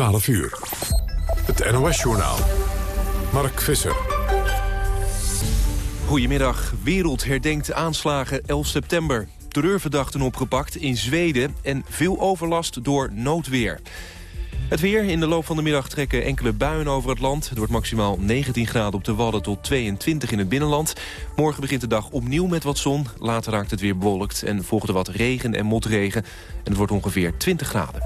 12 uur. Het NOS-journaal. Mark Visser. Goedemiddag. Wereld herdenkt aanslagen 11 september. Terreurverdachten opgepakt in Zweden en veel overlast door noodweer. Het weer. In de loop van de middag trekken enkele buien over het land. Het wordt maximaal 19 graden op de Wadden tot 22 in het binnenland. Morgen begint de dag opnieuw met wat zon. Later raakt het weer bewolkt en volgt er wat regen en motregen. En het wordt ongeveer 20 graden.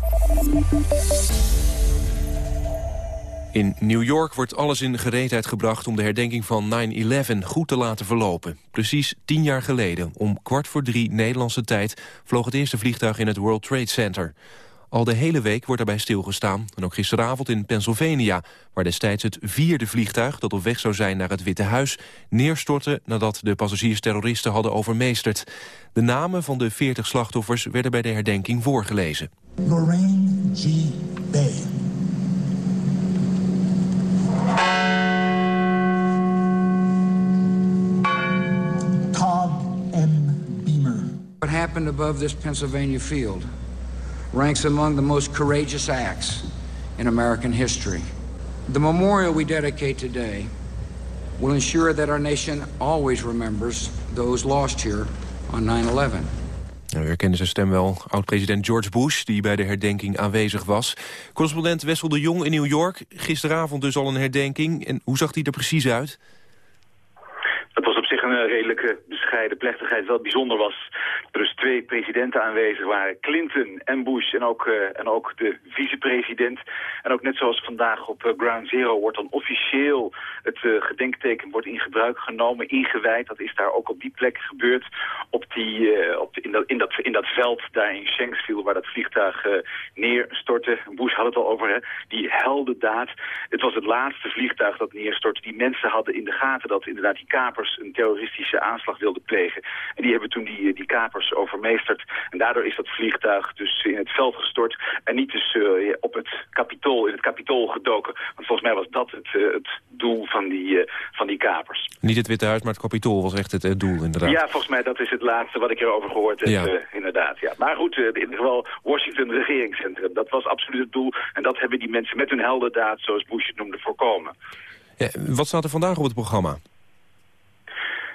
In New York wordt alles in gereedheid gebracht om de herdenking van 9-11 goed te laten verlopen. Precies tien jaar geleden, om kwart voor drie Nederlandse tijd, vloog het eerste vliegtuig in het World Trade Center. Al de hele week wordt daarbij stilgestaan. En ook gisteravond in Pennsylvania, waar destijds het vierde vliegtuig... dat op weg zou zijn naar het Witte Huis, neerstortte... nadat de passagiers terroristen hadden overmeesterd. De namen van de 40 slachtoffers werden bij de herdenking voorgelezen. Lorraine G. Bay. Todd M. Beamer. What happened above this Pennsylvania field ranks among the most courageous acts in American history. The memorial we dedicate today will ensure that our nation always remembers those lost here on 9-11. We herkennen zijn stem wel. Oud-president George Bush, die bij de herdenking aanwezig was. Correspondent Wessel de Jong in New York. Gisteravond dus al een herdenking. En hoe zag die er precies uit? Het was op zich een redelijke bescheiden plechtigheid. Wat bijzonder was, er dus twee presidenten aanwezig waren. Clinton en Bush en ook, uh, en ook de vicepresident. En ook net zoals vandaag op uh, Ground Zero wordt dan officieel het gedenkteken wordt in gebruik genomen, ingewijd. Dat is daar ook op die plek gebeurd. Op die, op in, dat, in, dat, veld daar in Shanksville waar dat vliegtuig neerstortte. Bush had het al over, hè? die heldendaad. Het was het laatste vliegtuig dat neerstortte. Die mensen hadden in de gaten dat inderdaad die kapers een terroristische aanslag wilden plegen. En die hebben toen die, die kapers overmeesterd. En daardoor is dat vliegtuig dus in het veld gestort en niet dus uh, op het kapitool, in het kapitool gedoken. Want volgens mij was dat het, uh, het doel van die, uh, van die kapers. Niet het Witte Huis, maar het kapitool was echt het doel inderdaad. Ja, volgens mij dat is het laatste wat ik erover gehoord heb, ja. inderdaad. Ja. Maar goed, in ieder geval Washington regeringscentrum, dat was absoluut het doel. En dat hebben die mensen met hun heldendaad, zoals Bush het noemde, voorkomen. Ja, wat staat er vandaag op het programma?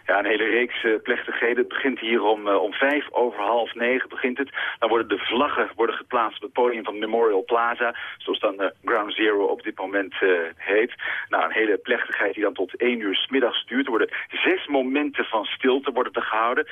Ja, een hele reeks uh, plechtigheden. Het begint hier om, uh, om vijf over half negen begint het. Dan worden de vlaggen worden geplaatst op het podium van Memorial Plaza. Zoals dan uh, Ground Zero op dit moment heet. Nou, een hele plechtigheid die dan tot één uur s middags duurt. Er worden zes momenten van stilte worden er gehouden.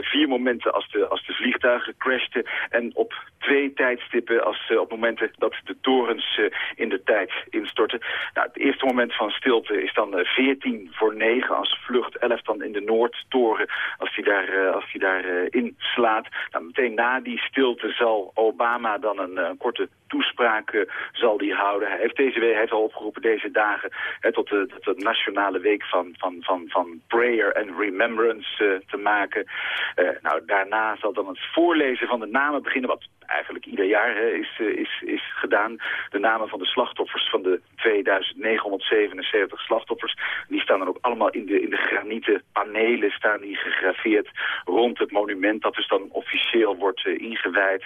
vier momenten als de, als de vliegtuigen crashten. En op twee tijdstippen als, op momenten dat de torens in de tijd instorten. Nou, het eerste moment van stilte is dan 14 voor 9 als vlucht 11 dan in de Noordtoren, als hij daar, uh, als hij daar uh, in slaat. Nou, meteen na die stilte zal Obama dan een, een korte toespraak uh, zal die houden. Hij heeft deze hij heeft al opgeroepen deze dagen hè, tot, de, tot de nationale week van, van, van, van prayer and remembrance te maken. nou, daarna zal dan het voorlezen van de namen beginnen, wat eigenlijk ieder jaar hè, is, is, is gedaan. De namen van de slachtoffers van de 2977 slachtoffers. Die staan dan ook allemaal in de, in de granieten panelen staan die gegraveerd rond het monument. Dat dus dan officieel wordt ingewijd.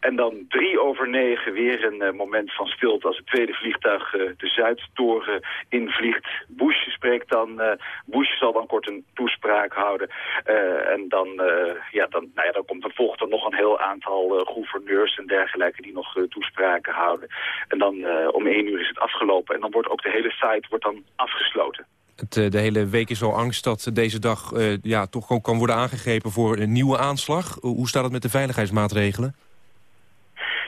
En dan drie over negen weer een uh, moment van stilte als het tweede vliegtuig uh, de Zuidtoren invliegt. Bush spreekt dan, Bush zal dan kort een toespraak houden. en dan, ja, dan, nou ja, dan komt er volgt nog een heel aantal gouverneurs en dergelijke die nog toespraken houden. En dan om één uur is het afgelopen en dan wordt ook de hele site wordt dan afgesloten. Het, de hele week is al angst dat deze dag ja, toch ook kan worden aangegrepen voor een nieuwe aanslag. Hoe staat het met de veiligheidsmaatregelen?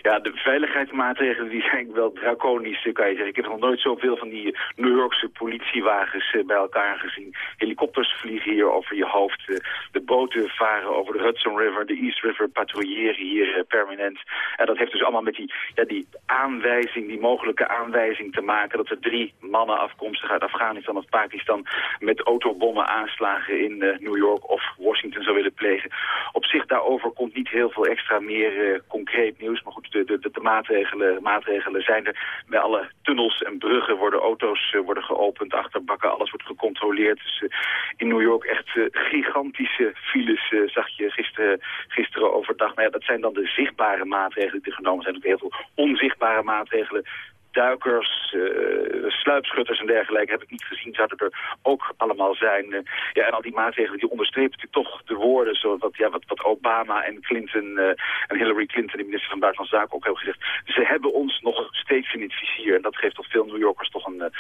Ja, de veiligheidsmaatregelen die zijn wel draconisch, kan je zeggen. Ik heb nog nooit zoveel van die New Yorkse politiewagens bij elkaar gezien. Helikopters vliegen hier over je hoofd. De boten varen over de Hudson River, de East River patrouilleren hier permanent. En dat heeft dus allemaal met die, ja, die aanwijzing, die mogelijke aanwijzing te maken... dat er drie mannen afkomstig uit Afghanistan of Pakistan... met autobommen aanslagen in New York of Washington zou willen plegen. Op zich daarover komt niet heel veel extra meer concreet nieuws. Maar goed, de, de, de, maatregelen, maatregelen zijn er. Bij alle tunnels en bruggen worden auto's worden geopend, achterbakken, alles wordt gecontroleerd. Dus in New York echt gigantische files zag je gisteren, gisteren overdag. Nou ja, dat zijn dan de zichtbare maatregelen die genomen zijn. Ook heel veel onzichtbare maatregelen duikers, uh, sluipschutters en dergelijke heb ik niet gezien. Zouden er ook allemaal zijn. Uh, ja, en al die maatregelen die onderstrepen natuurlijk toch de woorden... Zoals wat, ja, wat, wat Obama en Clinton uh, en Hillary Clinton, de minister van Buitenlandse Zaken, ook hebben gezegd. Ze hebben ons nog steeds in het vizier. En dat geeft toch veel New Yorkers toch een,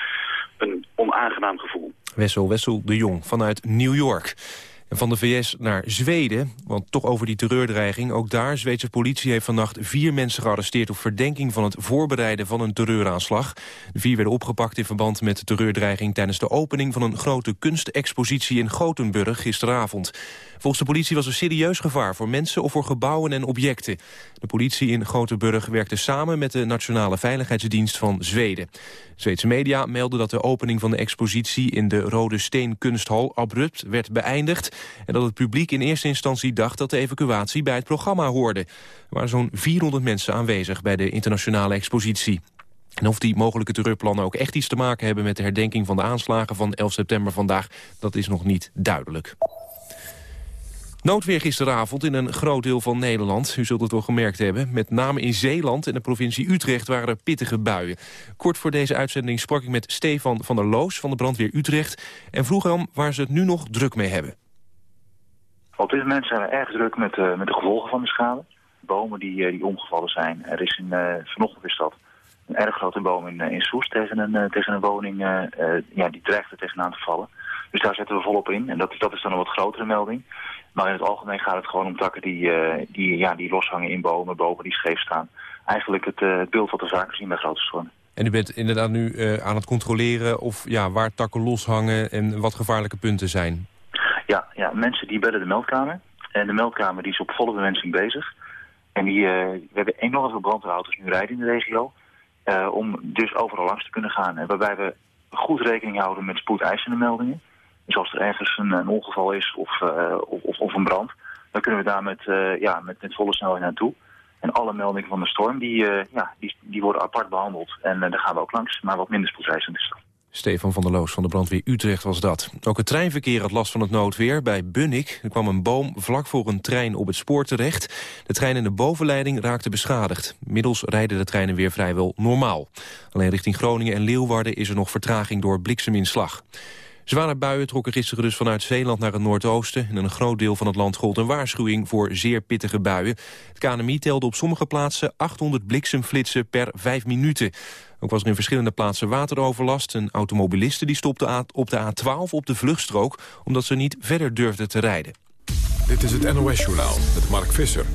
een onaangenaam gevoel. Wessel, Wessel de Jong vanuit New York van de VS naar Zweden, want toch over die terreurdreiging. Ook daar, Zweedse politie heeft vannacht vier mensen gearresteerd... op verdenking van het voorbereiden van een terreuraanslag. De vier werden opgepakt in verband met de terreurdreiging... tijdens de opening van een grote kunstexpositie in Gothenburg gisteravond. Volgens de politie was er serieus gevaar voor mensen of voor gebouwen en objecten. De politie in Gothenburg werkte samen met de Nationale Veiligheidsdienst van Zweden. Zweedse media melden dat de opening van de expositie in de Rode Steen Kunsthal abrupt werd beëindigd en dat het publiek in eerste instantie dacht dat de evacuatie bij het programma hoorde. Er waren zo'n 400 mensen aanwezig bij de internationale expositie. En of die mogelijke terreurplannen ook echt iets te maken hebben... met de herdenking van de aanslagen van 11 september vandaag... dat is nog niet duidelijk. Noodweer gisteravond in een groot deel van Nederland. U zult het wel gemerkt hebben. Met name in Zeeland en de provincie Utrecht waren er pittige buien. Kort voor deze uitzending sprak ik met Stefan van der Loos van de brandweer Utrecht... en vroeg hem waar ze het nu nog druk mee hebben. Op dit moment zijn we erg druk met, uh, met de gevolgen van de schade. Bomen die, uh, die omgevallen zijn. Er is in, uh, vanochtend is dat een erg grote boom in, in Soes tegen een, tegen een woning. ja, die dreigt er tegenaan te vallen. Dus daar zetten we volop in. En dat, dat is dan een wat grotere melding. Maar in het algemeen gaat het gewoon om takken die, die, ja, die loshangen in bomen, bomen die scheef staan. Eigenlijk het, het beeld wat we vaker zien bij grote stormen. En u bent inderdaad nu aan het controleren of ja, waar takken loshangen en wat gevaarlijke punten zijn? Ja, ja, mensen die bellen de meldkamer. En de meldkamer die is op volle bemensing bezig. En die, we hebben enorm veel brandweerauto's nu rijden in de regio. Om dus overal langs te kunnen gaan. En waarbij we goed rekening houden met spoedeisende meldingen. Dus als er ergens een, ongeval is of, uh, of, of, een brand... dan kunnen we daar met, ja, met, met volle snelheid naartoe. En alle meldingen van de storm die, ja, die, die worden apart behandeld. En daar gaan we ook langs, maar wat minder spoedeisend is. Stefan van der Loos van de brandweer Utrecht was dat. Ook het treinverkeer had last van het noodweer. Bij Bunnik kwam een boom vlak voor een trein op het spoor terecht. De trein en de bovenleiding raakten beschadigd. Middels rijden de treinen weer vrijwel normaal. Alleen richting Groningen en Leeuwarden is er nog vertraging door blikseminslag. Zware buien trokken gisteren dus vanuit Zeeland naar het noordoosten. In een groot deel van het land gold een waarschuwing voor zeer pittige buien. Het KNMI telde op sommige plaatsen 800 bliksemflitsen per vijf minuten. Ook was er in verschillende plaatsen wateroverlast. Een automobiliste die stopte op de A12 op de vluchtstrook... omdat ze niet verder durfde te rijden. Dit is het NOS-journaal met Mark Visser.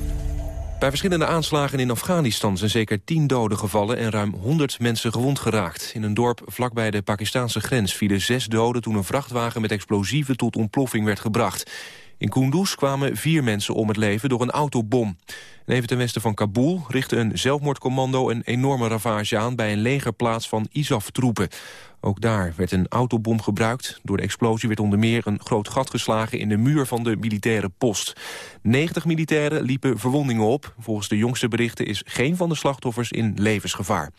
Bij verschillende aanslagen in Afghanistan zijn zeker tien doden gevallen... en ruim 100 mensen gewond geraakt. In een dorp vlakbij de Pakistanse grens vielen zes doden... toen een vrachtwagen met explosieven tot ontploffing werd gebracht. In Kunduz kwamen vier mensen om het leven door een autobom. En even ten westen van Kabul richtte een zelfmoordcommando... een enorme ravage aan bij een legerplaats van ISAF-troepen. Ook daar werd een autobom gebruikt. Door de explosie werd onder meer een groot gat geslagen... in de muur van de militaire post. 90 militairen liepen verwondingen op. Volgens de jongste berichten is geen van de slachtoffers in levensgevaar.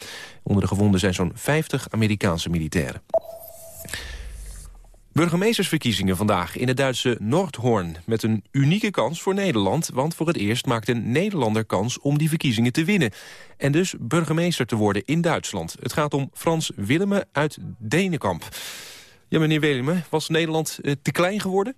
Onder de gewonden zijn zo'n 50 Amerikaanse militairen. Burgemeestersverkiezingen vandaag in het Duitse Noordhoorn... met een unieke kans voor Nederland... want voor het eerst maakt een Nederlander kans om die verkiezingen te winnen. En dus burgemeester te worden in Duitsland. Het gaat om Frans Willemme uit Denenkamp. Ja, meneer Willemme, was Nederland eh, te klein geworden?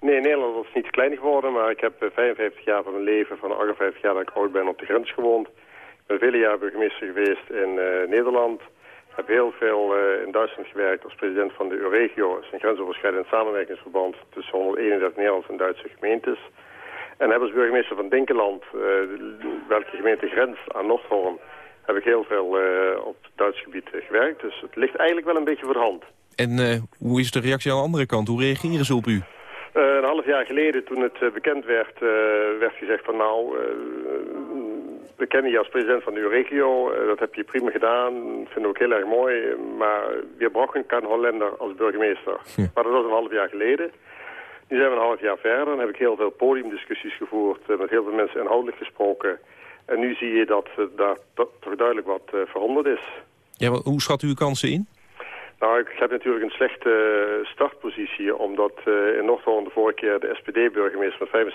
Nee, Nederland was niet te klein geworden... maar ik heb 55 eh, jaar van mijn leven, van 58 jaar dat ik oud ben, op de grens gewoond. Ik ben vele jaar burgemeester geweest in uh, Nederland... Ik heb heel veel uh, in Duitsland gewerkt als president van de Euregio. Dat is een grensoverschrijdend samenwerkingsverband tussen 131 Nederlandse en Duitse gemeentes. En heb als burgemeester van Dinkeland, uh, welke gemeente grenst aan Noordholm, heb ik heel veel uh, op het Duits gebied gewerkt. Dus het ligt eigenlijk wel een beetje voor de hand. En hoe is de reactie aan de andere kant? Hoe reageren ze op u? een half jaar geleden, toen het bekend werd, werd gezegd van nou, we kennen je als president van de regio. Eh, dat heb je prima gedaan. Vinden we ook heel erg mooi. Maar we brauchen kan Hollander als burgemeester. Maar dat was een half jaar geleden. Nu zijn we een half jaar verder. Dan heb ik heel veel podiumdiscussies gevoerd. Eh, met heel veel mensen inhoudelijk gesproken. En nu zie je dat uh, daar toch duidelijk wat uh, veranderd is. Ja, hoe schat u uw kansen in? Nou, ik heb natuurlijk een slechte startpositie, omdat uh, in Noord-Holland de vorige keer de SPD-burgemeester met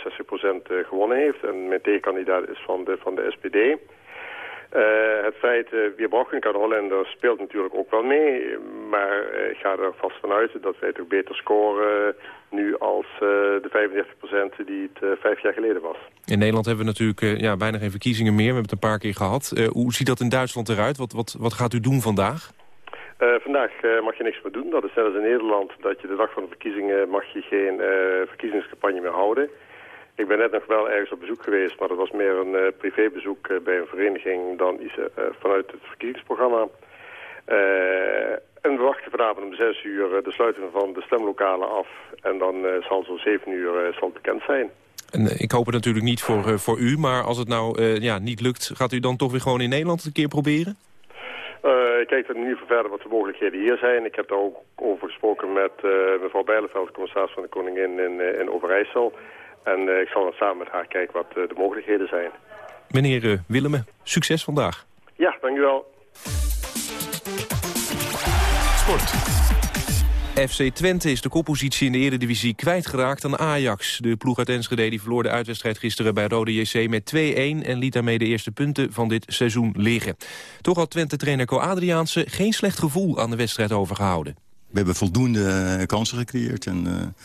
65% uh, gewonnen heeft. En mijn tegenkandidaat is van de, van de SPD. Het feit, uh, wie Brockenka, de Hollander, speelt natuurlijk ook wel mee. Maar ik ga er vast vanuit dat wij toch beter scoren nu als de 35% die het vijf jaar geleden was. In Nederland hebben we natuurlijk ja, bijna geen verkiezingen meer. We hebben het een paar keer gehad. hoe ziet dat in Duitsland eruit? Wat, wat, wat gaat u doen vandaag? Vandaag mag je niks meer doen. Dat is net als in Nederland dat je de dag van de verkiezingen mag je geen verkiezingscampagne meer houden. Ik ben net nog wel ergens op bezoek geweest, maar dat was meer een privébezoek bij een vereniging dan iets vanuit het verkiezingsprogramma. en we wachten vanavond om zes uur de sluiting van de stemlokalen af. En dan zal zo zeven uur zal bekend zijn. En ik hoop het natuurlijk niet voor, voor u, maar als het nou ja, niet lukt, gaat u dan toch weer gewoon in Nederland een keer proberen? Ik kijk er nu voor verder wat de mogelijkheden hier zijn. Ik heb daar ook over gesproken met mevrouw Bijleveld, commissaris van de Koningin in, in Overijssel. En uh, ik zal dan samen met haar kijken wat de mogelijkheden zijn. Meneer Willemme, succes vandaag. Ja, dankjewel. Sport. FC Twente is de koppositie in de eredivisie kwijtgeraakt aan Ajax. De ploeg uit Enschede die verloor de uitwedstrijd gisteren bij Rode JC met 2-1... en liet daarmee de eerste punten van dit seizoen liggen. Toch had Twente-trainer Co Adriaanse geen slecht gevoel aan de wedstrijd overgehouden. We hebben voldoende kansen gecreëerd en...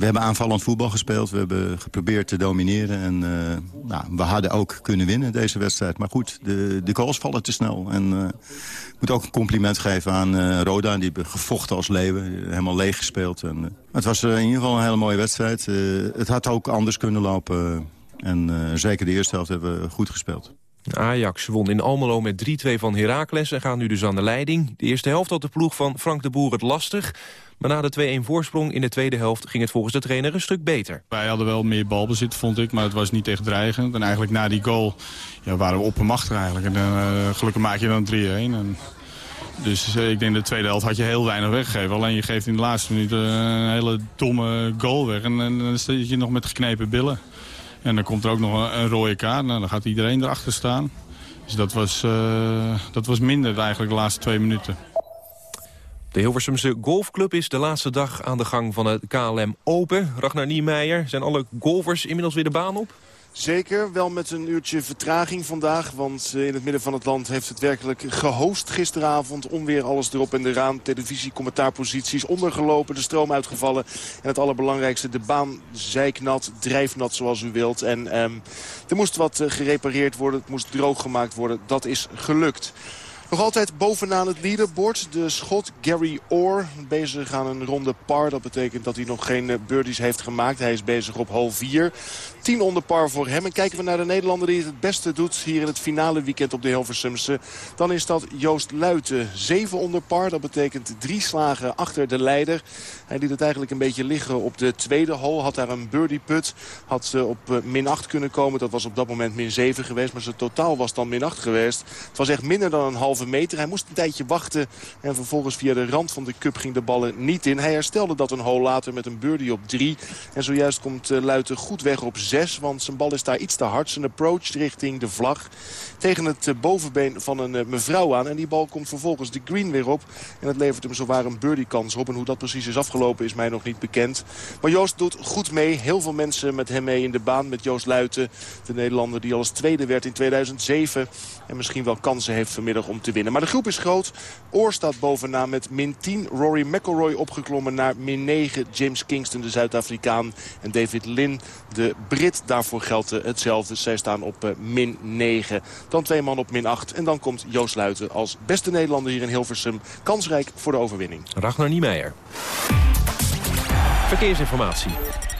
We hebben aanvallend voetbal gespeeld. We hebben geprobeerd te domineren. En uh, nou, we hadden ook kunnen winnen deze wedstrijd. Maar goed, de, de goals vallen te snel. En uh, ik moet ook een compliment geven aan uh, Roda. Die hebben gevochten als leeuwen. Helemaal leeg gespeeld. En, het was in ieder geval een hele mooie wedstrijd. het had ook anders kunnen lopen. En zeker de eerste helft hebben we goed gespeeld. Ajax won in Almelo met 3-2 van Heracles en gaat nu dus aan de leiding. De eerste helft had de ploeg van Frank de Boer het lastig. Maar na de 2-1 voorsprong in de tweede helft ging het volgens de trainer een stuk beter. Wij hadden wel meer balbezit, vond ik, maar het was niet echt dreigend. En eigenlijk na die goal ja, waren we oppermachtig eigenlijk. En uh, gelukkig maak je dan 3-1. En... Dus uh, ik denk de tweede helft had je heel weinig weggegeven. Alleen je geeft in de laatste minuut een hele domme goal weg. En, dan sta je nog met geknepen billen. En dan komt er ook nog een, rode kaart. Nou, dan gaat iedereen erachter staan. Dus dat was, dat was minder eigenlijk de laatste twee minuten. De Hilversumse Golfclub is de laatste dag aan de gang van het KLM Open. Ragnar Niemeyer, zijn alle golfers inmiddels weer de baan op? Zeker, wel met een uurtje vertraging vandaag. Want eh, in het midden van het land heeft het werkelijk gehost gisteravond. Onweer alles erop en eraan. Televisie, commentaarposities ondergelopen, de stroom uitgevallen. En het allerbelangrijkste, de baan zijknat, drijfnat zoals u wilt. En um, er moest wat eh, gerepareerd worden, het moest droog gemaakt worden. Dat is gelukt. Nog altijd bovenaan het leaderboard. De schot Gary Orr bezig aan een ronde par. Dat betekent dat hij nog geen eh, birdies heeft gemaakt. Hij is bezig op hole 4. 10 onder par voor hem. En kijken we naar de Nederlander die het het beste doet hier in het finale weekend op de Hilversumse. Dan is dat Joost Luiten. 7 onder par. Dat betekent drie slagen achter de leider. Hij liet het eigenlijk een beetje liggen op de tweede hole. Had daar een birdie put. Had op eh, min 8 kunnen komen. Dat was op dat moment min 7 geweest. Maar zijn totaal was dan min 8 geweest. Het was echt minder dan een halve meter. Hij moest een tijdje wachten. En vervolgens via de rand van de cup ging de ballen niet in. Hij herstelde dat een hole later met een birdie op 3. En zojuist komt eh, Luiten goed weg op 6. Want zijn bal is daar iets te hard. Zijn approach richting de vlag. Tegen het eh, bovenbeen van een mevrouw aan. En die bal komt vervolgens de green weer op. En het levert hem zowaar een birdie kans op. En hoe dat precies is afgelopen is mij nog niet bekend. Maar Joost doet goed mee. Heel veel mensen met hem mee in de baan. Met Joost Luiten, de Nederlander die al als tweede werd in 2007. En misschien wel kansen heeft vanmiddag om te winnen. Maar de groep is groot. Oor staat bovenaan met min 10. Rory McIlroy opgeklommen naar min 9. James Kingston, de Zuid-Afrikaan. En David Lynn, de Brit. Daarvoor geldt hetzelfde. Zij staan op uh, min 9. Dan twee man op min 8. En dan komt Joost Luiten als beste Nederlander hier in Hilversum. Kansrijk voor de overwinning. Ragnar Niemeyer. Verkeersinformatie.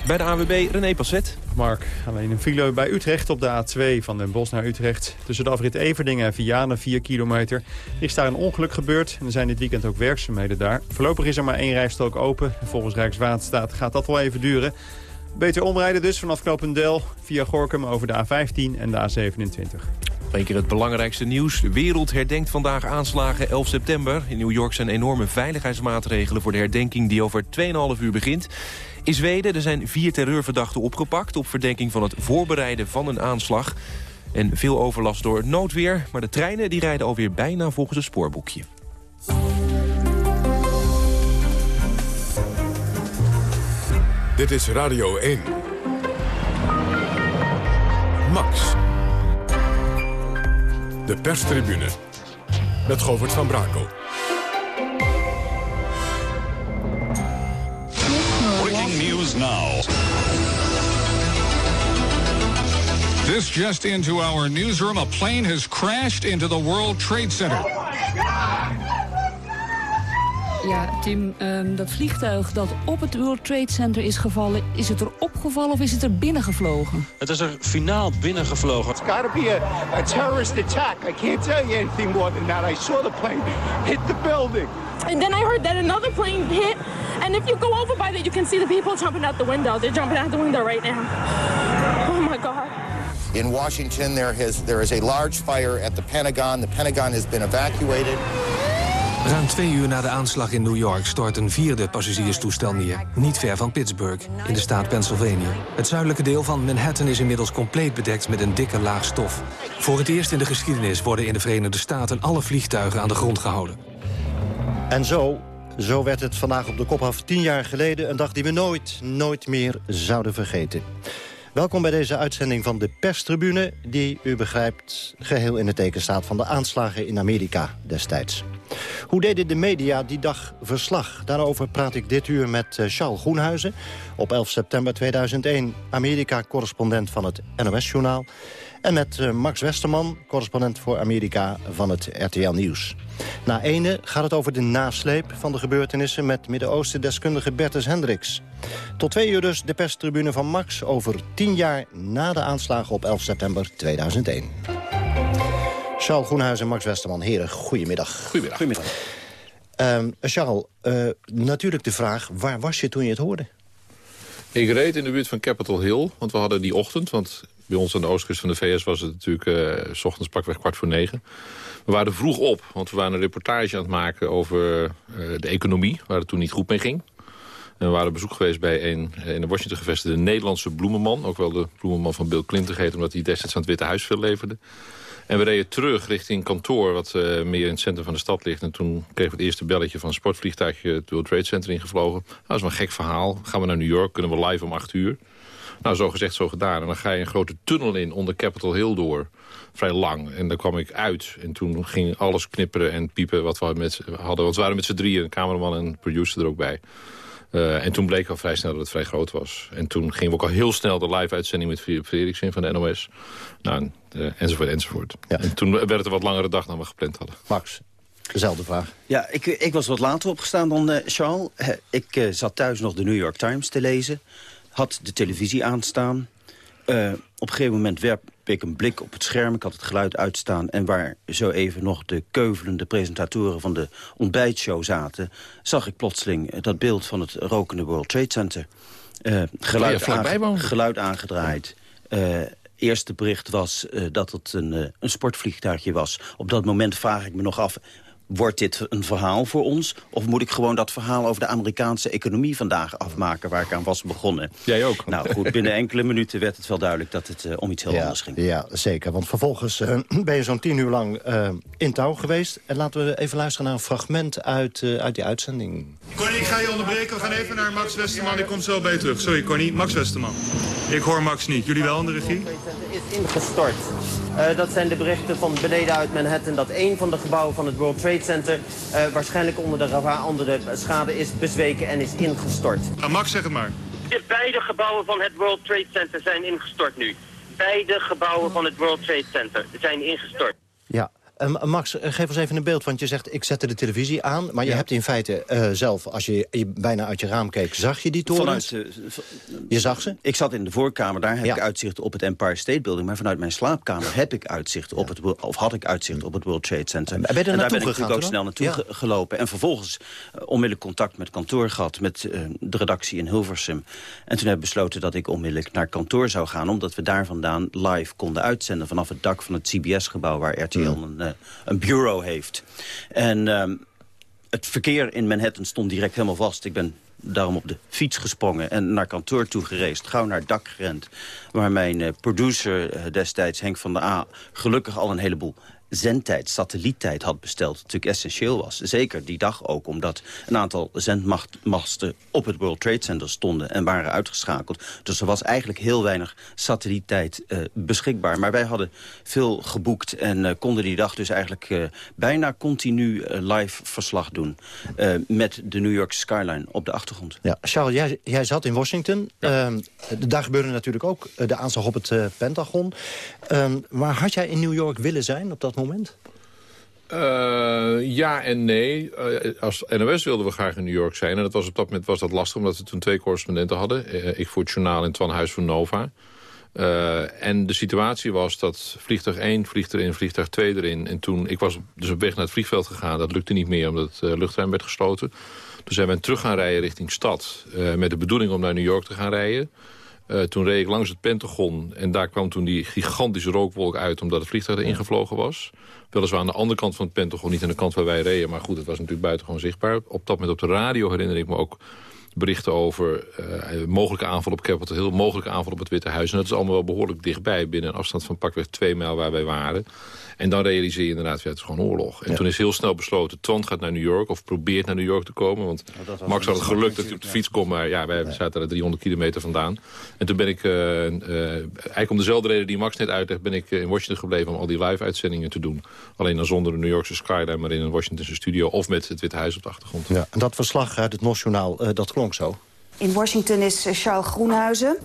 Bij de AWB René Passet. Mark, alleen een file bij Utrecht op de A2 van Den Bosch naar Utrecht. Tussen de afrit Everdingen en Vianen, 4 kilometer. Er is daar een ongeluk gebeurd en er zijn dit weekend ook werkzaamheden daar. Voorlopig is er maar één rijstrook open. Volgens Rijkswaterstaat gaat dat wel even duren. Beter omrijden dus vanaf Knopendel via Gorkum over de A15 en de A27. Een keer het belangrijkste nieuws. De wereld herdenkt vandaag aanslagen 11 september. In New York zijn enorme veiligheidsmaatregelen voor de herdenking die over 2,5 uur begint. In Zweden er zijn vier terreurverdachten opgepakt op verdenking van het voorbereiden van een aanslag. En veel overlast door noodweer, maar de treinen die rijden alweer bijna volgens het spoorboekje. Dit is Radio 1. Max. De perstribune. Met Govert van Brakel. Breaking news now. This just into our newsroom. A plane has crashed into the World Trade Center. Ja, Tim, um, dat vliegtuig dat op het World Trade Center is gevallen... is het er opgevallen of is het er binnengevlogen? Het is er finaal binnengevlogen. It's got to be a, a terrorist attack. I can't tell you anything more than that. I saw the plane hit the building. And then I heard that another plane hit. And if you go over by there, you can see the people jumping out the window. They're jumping out the window right now. Oh, my God. In Washington, there, has, there is a large fire at the Pentagon. The Pentagon has been evacuated. Ruim twee uur na de aanslag in New York stort een vierde passagierstoestel neer. Niet ver van Pittsburgh, in de staat Pennsylvania. Het zuidelijke deel van Manhattan is inmiddels compleet bedekt met een dikke laag stof. Voor het eerst in de geschiedenis worden in de Verenigde Staten alle vliegtuigen aan de grond gehouden. En zo, zo werd het vandaag op de kop af tien jaar geleden... een dag die we nooit, nooit meer zouden vergeten. Welkom bij deze uitzending van de perstribune... die, u begrijpt, geheel in het teken staat van de aanslagen in Amerika destijds. Hoe deden de media die dag verslag? Daarover praat ik dit uur met eh, Charles Groenhuizen. Op 11 september 2001 Amerika-correspondent van het NOS-journaal. En met eh, Max Westerman, correspondent voor Amerika van het RTL Nieuws. Na ene gaat het over de nasleep van de gebeurtenissen... met Midden-Oosten-deskundige Bertus Hendricks. Tot twee uur dus de perstribune van Max... over tien jaar na de aanslagen op 11 september 2001. Charles Groenhuis en Max Westerman, heren, goedemiddag. Goedemiddag. goedemiddag. Um, Charles, uh, natuurlijk de vraag, waar was je toen je het hoorde? Ik reed in de buurt van Capitol Hill, want we hadden die ochtend... want bij ons aan de oostkust van de VS was het natuurlijk... Uh, s pakweg kwart voor negen. We waren vroeg op, want we waren een reportage aan het maken... over uh, de economie, waar het toen niet goed mee ging. En we waren bezoek geweest bij een in Washington gevestigde Nederlandse bloemenman. Ook wel de bloemenman van Bill Clinton geheten... omdat hij destijds aan het Witte Huis veel leverde. En we reden terug richting kantoor, wat uh, meer in het centrum van de stad ligt. En toen kregen we het eerste belletje van een sportvliegtuigje... het World Trade Center ingevlogen. Nou, dat is wel een gek verhaal. Gaan we naar New York, kunnen we live om acht uur. Nou, zo gezegd, zo gedaan. En dan ga je een grote tunnel in onder Capitol Hill door. Vrij lang. En daar kwam ik uit. En toen ging alles knipperen en piepen wat we met, hadden. Want we waren met z'n drieën, een cameraman en een producer er ook bij. Uh, en toen bleek al vrij snel dat het vrij groot was. En toen gingen we ook al heel snel de live-uitzending met Philip in van de NOS. Nou, uh, enzovoort, enzovoort. Ja. En toen werd het een wat langere dag dan we gepland hadden. Max, dezelfde vraag. Ja, ik, ik was wat later opgestaan dan uh, Charles. ik zat thuis nog de New York Times te lezen. Had de televisie aanstaan. Op een gegeven moment werp ik een blik op het scherm. Ik had het geluid uitstaan. En waar zo even nog de keuvelende presentatoren van de ontbijtshow zaten... zag ik plotseling dat beeld van het rokende World Trade Center. Uh, geluid, aange geluid aangedraaid. Uh, eerste bericht was uh, dat het een, een sportvliegtuigje was. Op dat moment vraag ik me nog af... Wordt dit een verhaal voor ons? Of moet ik gewoon dat verhaal over de Amerikaanse economie vandaag afmaken... waar ik aan was begonnen? Jij ook. Nou goed, binnen enkele minuten werd het wel duidelijk dat het uh, om iets heel ja, anders ging. Ja, zeker. Want vervolgens uh, ben je zo'n tien uur lang uh, in touw geweest. En laten we even luisteren naar een fragment uit, uit die uitzending. Connie, ik ga je onderbreken. We gaan even naar Max Westerman. Ik kom zo bij je terug. Sorry, Connie. Max Westerman. Ik hoor Max niet. Jullie wel in de regie? is ingestort. Uh, dat zijn de berichten van beneden uit Manhattan... dat een van de gebouwen van het World Trade Center... Uh, waarschijnlijk onder de, onder de schade is bezweken en is ingestort. Max, zeg het maar. De beide gebouwen van het World Trade Center zijn ingestort nu. Beide gebouwen van het World Trade Center zijn ingestort. Ja, Uh, Max, geef ons even een beeld, want je zegt ik zette de televisie aan... maar je ja. hebt in feite uh, zelf, als je, je, bijna uit je raam keek... zag je die torens? Vanuit, uh, je zag ze? Ik zat in de voorkamer, daar heb ja. ik uitzicht op het Empire State Building... maar vanuit mijn slaapkamer heb ik uitzicht op het, of had ik uitzicht op het World Trade Center. Ben je er en daar ben ik gegaan, natuurlijk ook snel naartoe ja. gelopen. En vervolgens onmiddellijk contact met kantoor gehad... met de redactie in Hilversum. En toen heb ik besloten dat ik onmiddellijk naar kantoor zou gaan... omdat we daar vandaan live konden uitzenden... vanaf het dak van het CBS-gebouw waar RTL een, een bureau heeft. En um, het verkeer in Manhattan stond direct helemaal vast. Ik ben daarom op de fiets gesprongen en naar kantoor toe gereisd. Gauw naar dak gerend. Waar mijn eh, producer eh, destijds, Henk van der A... gelukkig al een heleboel zendtijd, satelliettijd had besteld... natuurlijk essentieel was. Zeker die dag ook, omdat een aantal zendmasten op het World Trade Center stonden... en waren uitgeschakeld. Dus er was eigenlijk heel weinig satelliettijd uh, beschikbaar. Maar wij hadden veel geboekt en uh, konden die dag dus eigenlijk uh, bijna continu live verslag doen. met de New York skyline op de achtergrond. Ja, Charles, jij, jij zat in Washington. Ja. Ehm, daar gebeurde natuurlijk ook de aanslag op het Pentagon. Um, maar had jij in New York willen zijn op dat moment? Uh, ja en nee. Uh, als NOS wilden we graag in New York zijn. En dat was op dat moment was dat lastig, omdat we toen twee correspondenten hadden. Uh, ik voor het journaal en Twan Huis voor Nova. en de situatie was dat vliegtuig 1 vliegt erin, vliegtuig 2 erin. En toen, ik was dus op weg naar het vliegveld gegaan. Dat lukte niet meer, omdat het luchtruim werd gesloten. Toen zijn we terug gaan rijden richting stad. met de bedoeling om naar New York te gaan rijden. Uh, toen reed ik langs het Pentagon en daar kwam toen die gigantische rookwolk uit... omdat het vliegtuig erin gevlogen was. Weliswaar aan de andere kant van het Pentagon, niet aan de kant waar wij reden... maar goed, het was natuurlijk buitengewoon zichtbaar. Op dat moment op de radio herinner ik me ook berichten over uh, mogelijke aanval op Capitol Hill... mogelijke aanval op het Witte Huis. En dat is allemaal wel behoorlijk dichtbij, binnen een afstand van pakweg twee mijl waar wij waren... En dan realiseer je inderdaad, ja, het is gewoon oorlog. En toen is heel snel besloten, Twan gaat naar New York... of probeert naar New York te komen. Want Max had het geluk dat hij op de fiets kon... maar ja, wij zaten er 300 kilometer vandaan. En toen ben ik, uh, uh, eigenlijk om dezelfde reden die Max net uitlegt... ben ik in Washington gebleven om al die live-uitzendingen te doen. Alleen dan zonder de New Yorkse skyline... maar in een Washingtonse studio of met het Witte Huis op de achtergrond. Ja, en dat verslag uit het Nationaal, uh, dat klonk zo? In Washington is Charles Groenhuizen.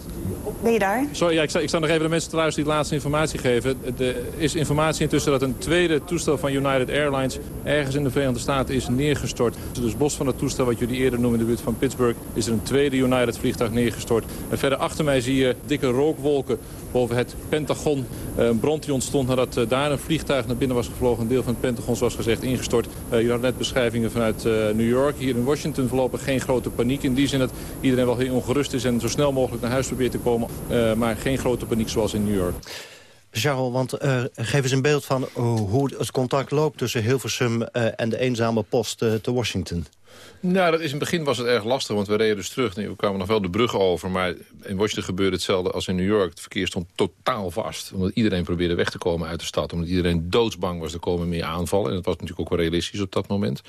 Ben je daar? Sorry, ik, sta, ik sta nog even de mensen trouwens die de laatste informatie geven. Er is informatie intussen dat een tweede toestel van United Airlines... ergens in de Verenigde Staten is neergestort. Dus bos van het toestel wat jullie eerder noemen in de buurt van Pittsburgh... is er een tweede United vliegtuig neergestort. En verder achter mij zie je dikke rookwolken boven het Pentagon. Eh, een brand die ontstond nadat uh, daar een vliegtuig naar binnen was gevlogen. Een deel van het Pentagon, zoals gezegd, ingestort. Uh, je had net beschrijvingen vanuit New York. Hier in Washington voorlopig geen grote paniek. In die zin dat iedereen wel heel ongerust is en zo snel mogelijk naar huis probeert te komen. Maar geen grote paniek zoals in New York. Charles, want geef eens een beeld van hoe het contact loopt tussen Hilversum en de eenzame post te Washington. Nou, dat is in het begin was het erg lastig, want we reden dus terug. We kwamen nog wel de brug over, maar in Washington gebeurde hetzelfde als in New York. Het verkeer stond totaal vast, omdat iedereen probeerde weg te komen uit de stad. Omdat iedereen doodsbang was, er komen meer aanvallen. En dat was natuurlijk ook wel realistisch op dat moment.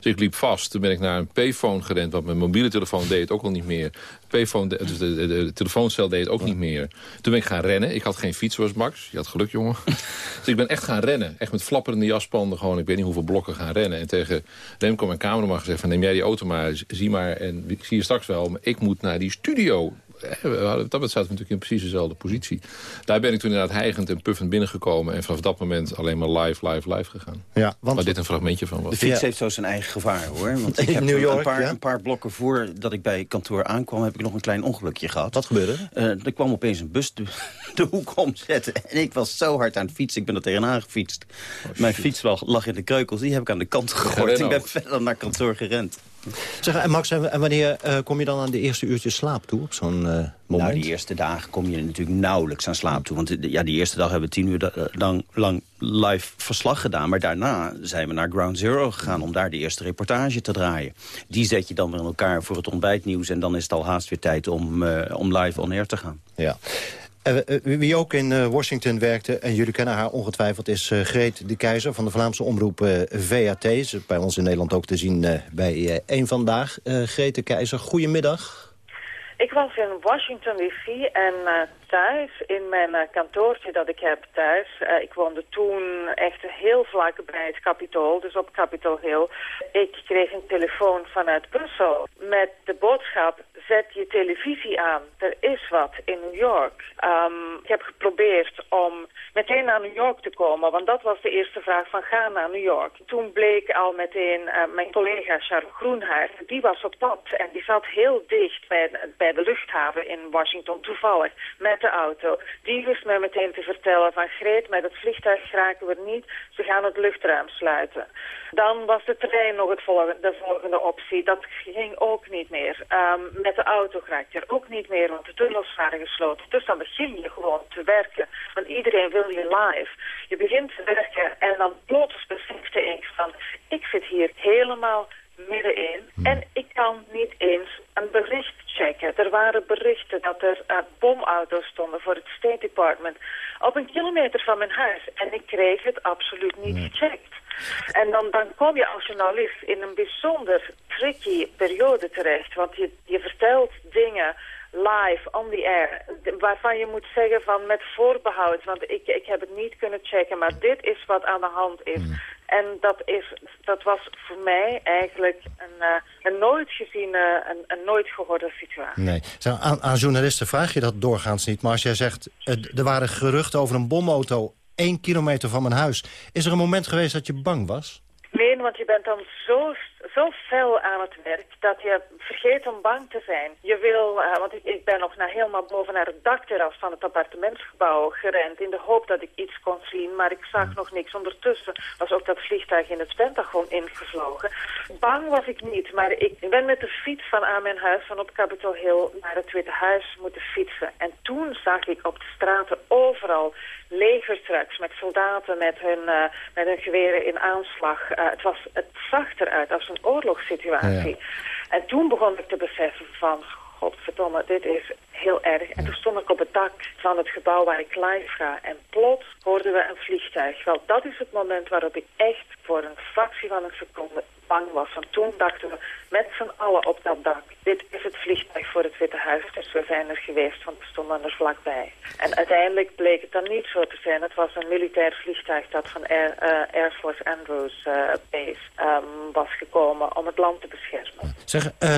Dus ik liep vast, toen ben ik naar een payphone gerend, want mijn mobiele telefoon deed het ook al niet meer. Payphone, dus de, de, de, telefooncel deed het ook niet meer. Toen ben ik gaan rennen. Ik had geen fiets zoals Max. Je had geluk, jongen. dus ik ben echt gaan rennen. Echt met flapperende jaspanden, gewoon, ik weet niet hoeveel blokken gaan rennen. En tegen Remco, mijn cameraman, gezegd van neem jij die auto maar, zie maar. En ik zie je straks wel, maar ik moet naar die studio. Dat zaten we natuurlijk in precies dezelfde positie. Daar ben ik toen inderdaad heigend en puffend binnengekomen. En vanaf dat moment alleen maar live, live, live gegaan. Ja, want... Waar dit een fragmentje van was. De fiets heeft zo zijn eigen gevaar hoor. Want ik heb New York, een, paar, een paar blokken voordat ik bij kantoor aankwam... heb ik nog een klein ongelukje gehad. Wat gebeurde uh, er? kwam opeens een bus de, de, hoek omzetten. En ik was zo hard aan het fietsen. Ik ben er tegenaan gefietst. Oh, Mijn fiets lag, lag, in de keukels. Die heb ik aan de kant gegooid. Ik ben verder naar kantoor gerend. Zeg, en Max, en wanneer uh, kom je dan aan de eerste uurtjes slaap toe op zo'n uh, moment? Nou, die eerste dagen kom je natuurlijk nauwelijks aan slaap toe. Want ja, die eerste dag hebben we tien uur lang, lang live verslag gedaan. Maar daarna zijn we naar Ground Zero gegaan om daar de eerste reportage te draaien. Die zet je dan weer in elkaar voor het ontbijtnieuws. En dan is het al haast weer tijd om, uh, om live on air te gaan. Ja. Uh, wie ook in uh, Washington werkte, en jullie kennen haar ongetwijfeld... is Greet de Keizer van de Vlaamse omroep VAT. Is bij ons in Nederland ook te zien bij één Vandaag. Greet de Keizer, goedemiddag. Ik was in Washington D.C. en thuis, in mijn kantoortje dat ik heb thuis. Ik woonde toen echt heel vlak bij het Capitool, dus op Capitol Hill. Ik kreeg een telefoon vanuit Brussel met de boodschap... zet je televisie aan, er is wat in New York. Um, ik heb geprobeerd om meteen naar New York te komen, want dat was de eerste vraag van ga naar New York. Toen bleek al meteen uh, mijn collega Charles Groenhaar, die was op pad en die zat heel dicht bij, bij de luchthaven in Washington toevallig met de auto. Die wist mij meteen te vertellen van Greet, met het vliegtuig raken we niet. Ze gaan het luchtruim sluiten. Dan was de trein nog het volgende, de volgende optie. Dat ging ook niet meer. Um, met de auto raak je er ook niet meer, want de tunnels waren gesloten. Dus dan begin je gewoon te werken. Want iedereen wil je. Je begint te werken en dan plots besefte ik van... ik zit hier helemaal middenin en ik kan niet eens dat er uh, bomauto's stonden voor het State Department op een kilometer van mijn huis. En ik kreeg het absoluut niet gecheckt. En dan, dan kom je als journalist in een bijzonder tricky periode terecht. Want je, je vertelt dingen live, on the air, waarvan je moet zeggen van met voorbehoud, want ik, ik heb het niet kunnen checken, maar dit is wat aan de hand is. En dat, is, dat was voor mij eigenlijk een, uh, een nooit geziene, een, een nooit gehoorde situatie. Nee. Zo, aan, aan journalisten vraag je dat doorgaans niet, maar als jij zegt, er waren geruchten over een bomauto één kilometer van mijn huis. Is er een moment geweest dat je bang was? Nee, want je bent dan zo, zo fel aan het werk dat je vergeet om bang te zijn. Je wil, uh, want ik, ik, ben nog naar, helemaal boven naar het dakterras van het appartementsgebouw gerend in de hoop dat ik iets kon zien, maar ik zag nog niks. Ondertussen was ook dat vliegtuig in het Pentagon ingevlogen. Bang was ik niet, maar ik ben met de fiets van aan mijn huis, van op Capitol Hill, naar het Witte Huis moeten fietsen. En toen zag ik op de straten overal legertrucks met soldaten met hun, uh, met hun geweren in aanslag. Uh, het, was, het zag eruit als een oorlogssituatie. Ja. En toen begon ik te beseffen van, godverdomme, dit is heel erg. En toen stond ik op het dak van het gebouw waar ik live ga. En plots hoorden we een vliegtuig. Wel, dat is het moment waarop ik echt voor een fractie van een seconde bang was. Want toen dachten we met z'n allen op dat dak. Dit is het vliegtuig voor het Witte Huis. Dus we zijn er geweest, want we stonden er vlakbij. En uiteindelijk bleek het dan niet zo te zijn. Het was een militair vliegtuig dat van Air, Air Force Andrews uh, Base um, was gekomen om het land te beschermen. Zeg, uh,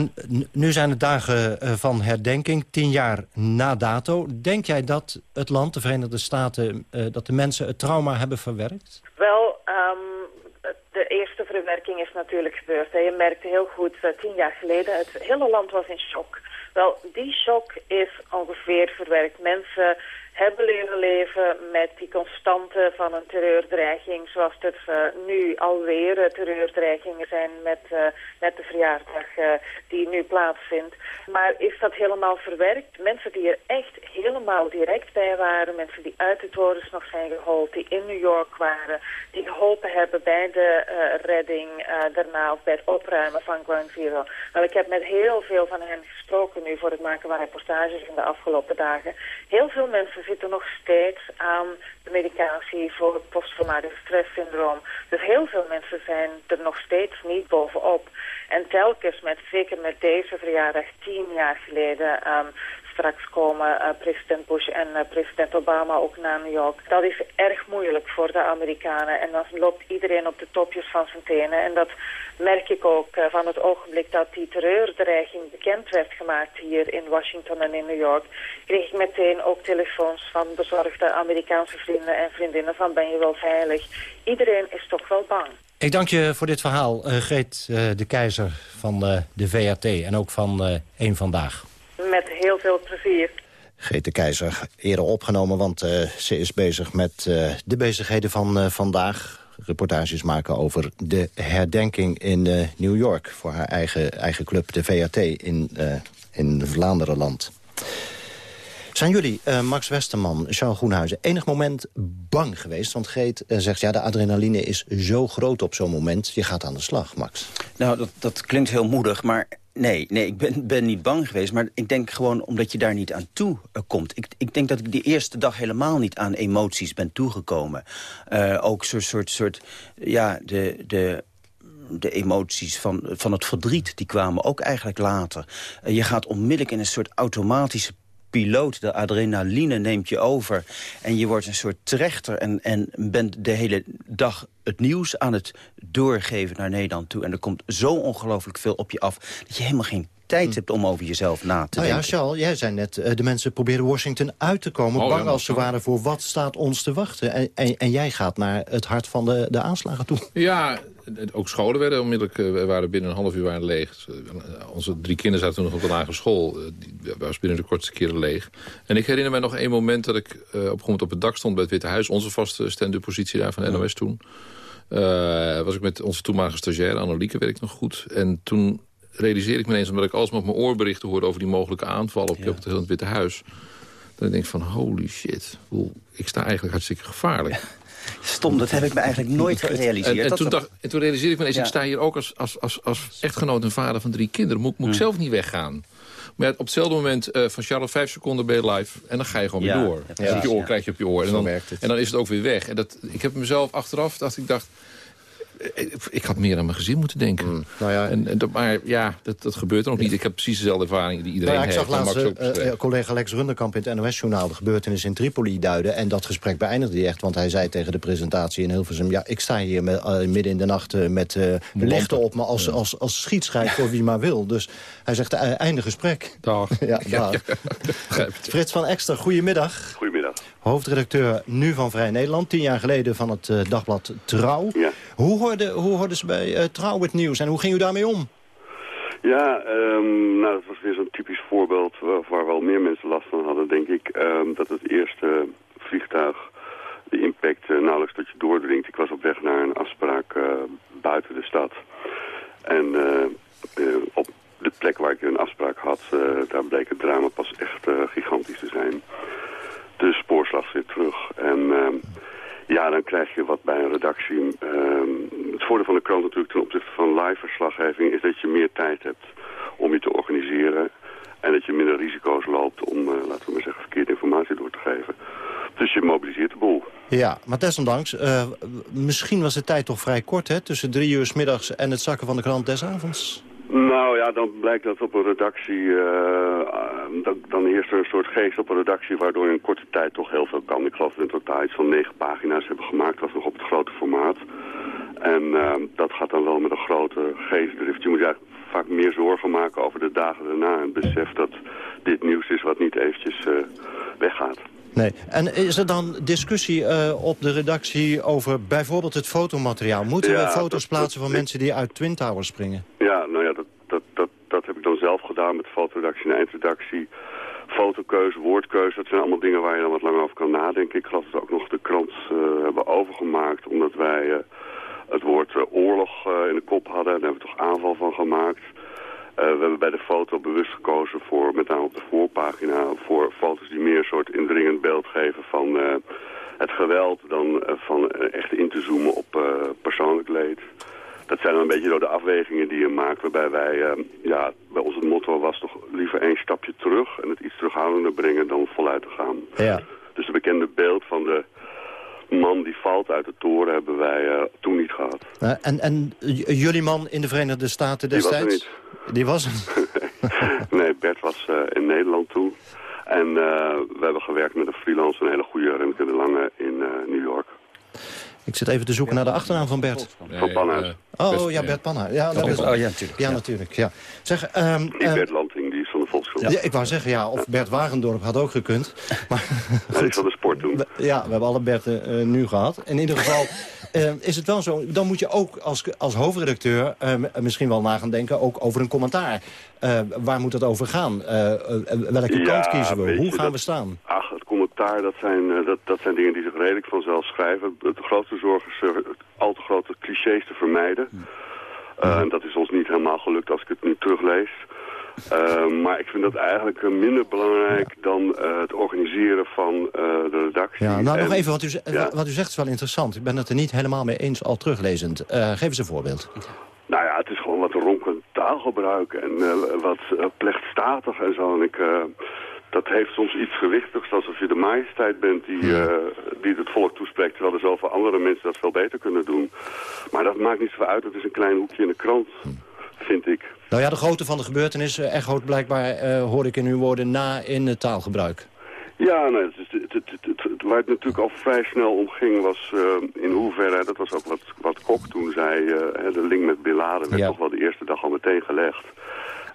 nu zijn het dagen van herdenking, tien jaar na dato. Denk jij dat het land, de Verenigde Staten, dat de mensen het trauma hebben verwerkt? Wel, um, de eerste verwerking is natuurlijk gebeurd. Je merkte heel goed, uh, tien jaar geleden, het hele land was in shock. Wel, die shock is ongeveer verwerkt. Mensen hebben leren leven met die constante van een terreurdreiging... zoals het uh, nu alweer uh, terreurdreigingen zijn met, uh, met de verjaardag die nu plaatsvindt. Maar is dat helemaal verwerkt? Mensen die er echt helemaal direct bij waren... mensen die uit de torens nog zijn gehold, die in New York waren... die geholpen hebben bij de redding daarna of bij het opruimen van Ground Zero. Wel, ik heb met heel veel van hen gesproken nu voor het maken van reportages in de afgelopen dagen. Heel veel mensen zitten nog steeds aan de medicatie voor het posttraumatisch stresssyndroom. Dus heel veel mensen zijn er nog steeds niet bovenop. En telkens, met, zeker met deze verjaardag tien jaar geleden... Um, straks komen uh, president Bush en uh, president Obama ook naar New York. Dat is erg moeilijk voor de Amerikanen. En dan loopt iedereen op de topjes van zijn tenen. En dat merk ik ook uh, van het ogenblik dat die terreurdreiging bekend werd gemaakt hier in Washington en in New York. Kreeg ik meteen ook telefoons van bezorgde Amerikaanse vrienden en vriendinnen van ben je wel veilig. Iedereen is toch wel bang. Ik dank je voor dit verhaal, Greet de Keizer van de VRT en ook van Eén Vandaag. Met heel veel plezier. Greet de Keizer, eerder opgenomen, want ze is bezig met de bezigheden van vandaag. Reportages maken over de herdenking in New York... voor haar eigen, eigen club, de VRT, in, in Vlaanderenland. Zijn jullie, uh, Max Westerman, Charles Groenhuizen, enig moment bang geweest? Want Geet uh, zegt, ja, de adrenaline is zo groot op zo'n moment. Je gaat aan de slag, Max. Nou, dat, dat klinkt heel moedig, maar nee, nee ik ben, ben niet bang geweest. Maar ik denk gewoon omdat je daar niet aan toe uh, komt. Ik, ik denk dat ik die eerste dag helemaal niet aan emoties ben toegekomen. ook zo'n soort, soort, ja, de... de de emoties van, van het verdriet, die kwamen ook eigenlijk later. Uh, je gaat onmiddellijk in een soort automatische piloot. De adrenaline neemt je over. En je wordt een soort trechter en, en bent de hele dag het nieuws aan het doorgeven naar Nederland toe. En er komt zo ongelooflijk veel op je af... dat je helemaal geen tijd hebt om over jezelf na te nou denken. ja, Charles, jij zei net, uh, de mensen proberen Washington uit te komen... Oh, bang ja, als ze waren voor wat staat ons te wachten. En, en, en jij gaat naar het hart van de, de aanslagen toe. Ja, ook scholen werden onmiddellijk, uh, waren binnen een half uur waren leeg. Uh, onze drie kinderen zaten toen nog op de lagere school. Die was binnen de kortste keren leeg. En ik herinner mij nog één moment dat ik op, op het dak stond bij het Witte Huis. Onze vaste stand-up positie daar van NOS toen. Uh, was ik met onze toenmalige stagiaire, Annelieke, weet ik nog goed. En toen realiseerde ik me ineens, omdat ik alsmaar op mijn oorberichten hoorde... over die mogelijke aanvallen op, ja. op het Witte Huis. Dat ik denk van, holy shit, ik sta eigenlijk hartstikke gevaarlijk. Stom, dat heb ik me eigenlijk nooit gerealiseerd. En, en, toen, dacht, en toen realiseerde ik me eens, ja. ik sta hier ook als, als, als, als echtgenoot en vader van drie kinderen. Moet, moet ik zelf niet weggaan? Maar op hetzelfde moment uh, van Charlotte, vijf seconden ben je live. En dan ga je gewoon Ja, weer door. ja, Dan op je oor, ja. krijg je op je oor. En dan, en dan is het ook weer weg. En dat, ik heb mezelf achteraf, dat ik dacht... eh, Ik had meer aan mijn gezin moeten denken. nou ja, en, maar ja, dat, dat gebeurt dan ook niet. Ik heb precies dezelfde ervaring die iedereen Nou ja, ik heeft. zag en laatst eh, eh, collega Lex Runderkamp in het NOS-journaal... de gebeurtenis in Tripoli duiden. En dat gesprek beëindigde hij echt. Want hij zei tegen de presentatie in Hilversum... ja, ik sta hier met, midden in de nacht met eh, lichten op me als, als, als schietschijf voor wie maar wil. Dus hij zegt, einde gesprek. Dag. Ja, dag. Frits van Ekster, goedemiddag. Goedemiddag. Hoofdredacteur nu van Vrij Nederland. Tien jaar geleden van het dagblad Trouw. Hoe, hoorde, hoe hoorden ze bij eh, Trouw het nieuws en hoe ging u daarmee om? Ja, ehm, nou, dat was weer zo'n typisch voorbeeld waar, waar wel meer mensen last van hadden, denk ik. ehm, dat het eerste vliegtuig de impact eh, nauwelijks tot je doordringt. Ik was op weg naar een afspraak eh, buiten de stad. En op de plek waar ik een afspraak had, daar bleek het drama pas echt gigantisch te zijn. De spoorslag weer terug. En ehm, ja, dan krijg je wat bij een redactie. Ehm, het voordeel van de krant natuurlijk ten opzichte van live verslaggeving... is dat je meer tijd hebt om je te organiseren. En dat je minder risico's loopt om, eh, laten we maar zeggen, verkeerde informatie door te geven. Dus je mobiliseert de boel. Ja, maar desondanks, eh, misschien was de tijd toch vrij kort, hè? Tussen drie uur 's middags en het zakken van de krant des avonds. Nou ja, dan blijkt dat op een redactie, eh, dan, dan heerst er een soort geest op een redactie waardoor in korte tijd toch heel veel kan. Ik geloof dat we in totaal iets van negen pagina's hebben gemaakt, dat was nog op het grote formaat. En eh, dat gaat dan wel met een grote geestdrift. Je moet je eigenlijk vaak meer zorgen maken over de dagen daarna en besef dat dit nieuws is wat niet eventjes eh, weggaat. Nee. En is er dan discussie eh, op de redactie over bijvoorbeeld het fotomateriaal? Moeten Ja, we foto's dat- plaatsen dat- van mensen die uit Twin Towers springen? Ja, nou ja, dat, dat, dat, dat heb ik dan zelf gedaan met fotoredactie en eindredactie. Fotokeuze, woordkeuze, dat zijn allemaal dingen waar je dan wat langer over kan nadenken. Ik geloof dat we ook nog de krant eh, hebben overgemaakt, omdat wij eh, het woord eh, oorlog in de kop hadden. Daar hebben we toch aanval van gemaakt. We hebben bij de foto bewust gekozen voor, met name op de voorpagina, voor foto's die meer een soort indringend beeld geven van het geweld dan van echt in te zoomen op persoonlijk leed. Dat zijn dan een beetje door de afwegingen die je maakt, waarbij wij, eh, ja, bij ons het motto was toch liever één stapje terug en het iets terughoudender brengen dan voluit te gaan. Ja. Dus het bekende beeld van de man die valt uit de toren hebben wij eh, toen niet gehad. Eh, en en jullie man in de Verenigde Staten Die was er destijds? Die was er nee, Bert was eh, in Nederland toen. En we hebben gewerkt met een freelancer, een hele goede Remke de Lange in New York. Ik zit even te zoeken naar de achternaam van Bert. Van Panhuis. Oh ja, Bert Panhuis. Ja, dat is- Oh, ja, natuurlijk, Ja, natuurlijk. Ja. Zeg, ehm, Niet ehm, Bert Lanting, die is van de Volkskrant. ja, ik wou zeggen, ja, of Bert Wagendorp had ook gekund. Maar die is van de sport toen. We- Ja, we hebben alle Berten eh, nu gehad. In ieder geval eh, is het wel zo... dan moet je ook als, als hoofdredacteur eh, m- misschien wel na gaan denken... ook over een commentaar. Eh, waar moet het over gaan? Eh, eh, welke Ja, kant kiezen we? Hoe gaan dat- we staan? Ach, het commentaar, dat zijn, eh, dat, dat zijn dingen die zich redelijk vanzelf schrijven. De grootste zorg is eh, al te grote clichés te vermijden. Eh, en dat is ons niet helemaal gelukt als ik het nu teruglees. Maar ik vind dat eigenlijk minder belangrijk dan het organiseren van de redactie. Ja, nou, nog En- even, wat u, Ja. wat u zegt is wel interessant. Ik ben het er niet helemaal mee eens al teruglezend. Geef eens een voorbeeld. Nou ja, het is gewoon wat ronkend taalgebruik en wat plechtstatig en zo. En ik, dat heeft soms iets gewichtigs, alsof je de majesteit bent die, eh, die het volk toespreekt... terwijl er zoveel andere mensen dat veel beter kunnen doen. Maar dat maakt niet zo uit, het is een klein hoekje in de krant, vind ik. Nou ja, de grootte van de gebeurtenis eh, echoot blijkbaar, eh, hoor ik in uw woorden, na in het taalgebruik. Ja, nee, het, het, het, waar het natuurlijk al vrij snel om ging was in hoeverre, dat was ook wat, wat Kok toen zei, de link met Bin Laden werd Ja. toch wel de eerste dag al meteen gelegd.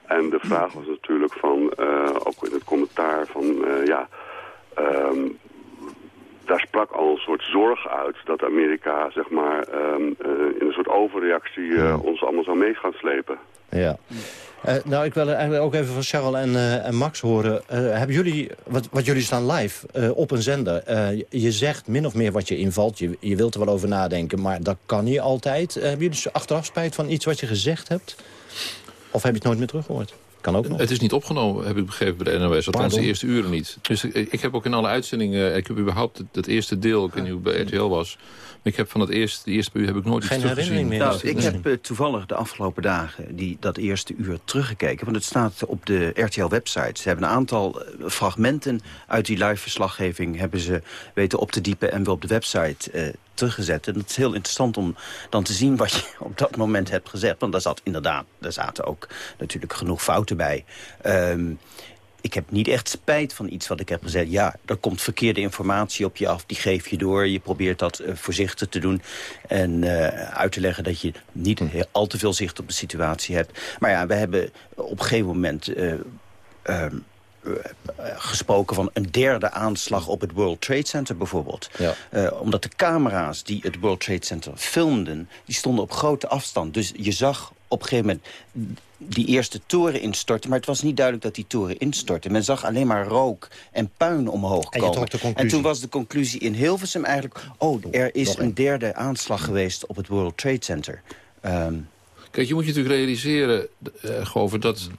En de vraag was natuurlijk van, eh, ook in het commentaar van, eh, ja, ehm, daar sprak al een soort zorg uit dat Amerika, zeg maar, ehm, eh, in een soort overreactie ons allemaal zou mee gaan slepen. Ja. Nou, ik wil eigenlijk ook even van Charles en, en Max horen. Hebben jullie, wat, wat jullie staan live op een zender. Je- zegt min of meer wat je invalt. Je, je wilt er wel over nadenken, maar dat kan niet altijd. Hebben jullie achteraf spijt van iets wat je gezegd hebt? Of heb je het nooit meer teruggehoord? Kan ook nog. Het is niet opgenomen, heb ik begrepen bij de NOS. Althans de eerste uren niet. Dus ik, ik heb ook in alle uitzendingen... Ik heb überhaupt het, het eerste deel, ik weet niet hoe het bij RTL was... Maar ik heb van het eerste, de eerste uur heb ik nooit Geen iets teruggezien. herinnering meer. Nou, ik heb eh, toevallig de afgelopen dagen die, dat eerste uur teruggekeken. Want het staat op de RTL-website. Ze hebben een aantal eh, fragmenten uit die live-verslaggeving... hebben ze weten op te diepen en weer op de website eh, teruggezet. En het is heel interessant om dan te zien wat je op dat moment hebt gezegd. Want daar zat inderdaad, daar zaten ook natuurlijk genoeg fouten bij. Ehm, ik heb niet echt spijt van iets wat ik heb gezegd. Ja, er komt verkeerde informatie op je af, die geef je door. Je probeert dat eh, voorzichtig te doen. En eh, uit te leggen dat je niet heel, al te veel zicht op de situatie hebt. Maar ja, we hebben op een gegeven moment... eh, ehm, eh, gesproken van een derde aanslag op het World Trade Center bijvoorbeeld. Eh, omdat de camera's die het World Trade Center filmden... die stonden op grote afstand. Dus je zag op een gegeven moment die eerste toren instorten... maar het was niet duidelijk dat die toren instortte. Men zag alleen maar rook en puin omhoog En je komen. trok de conclusie. En toen was de conclusie in Hilversum eigenlijk... oh, er is een derde aanslag geweest op het World Trade Center. Ehm, Kijk, je moet je natuurlijk realiseren, uh, Gover, dat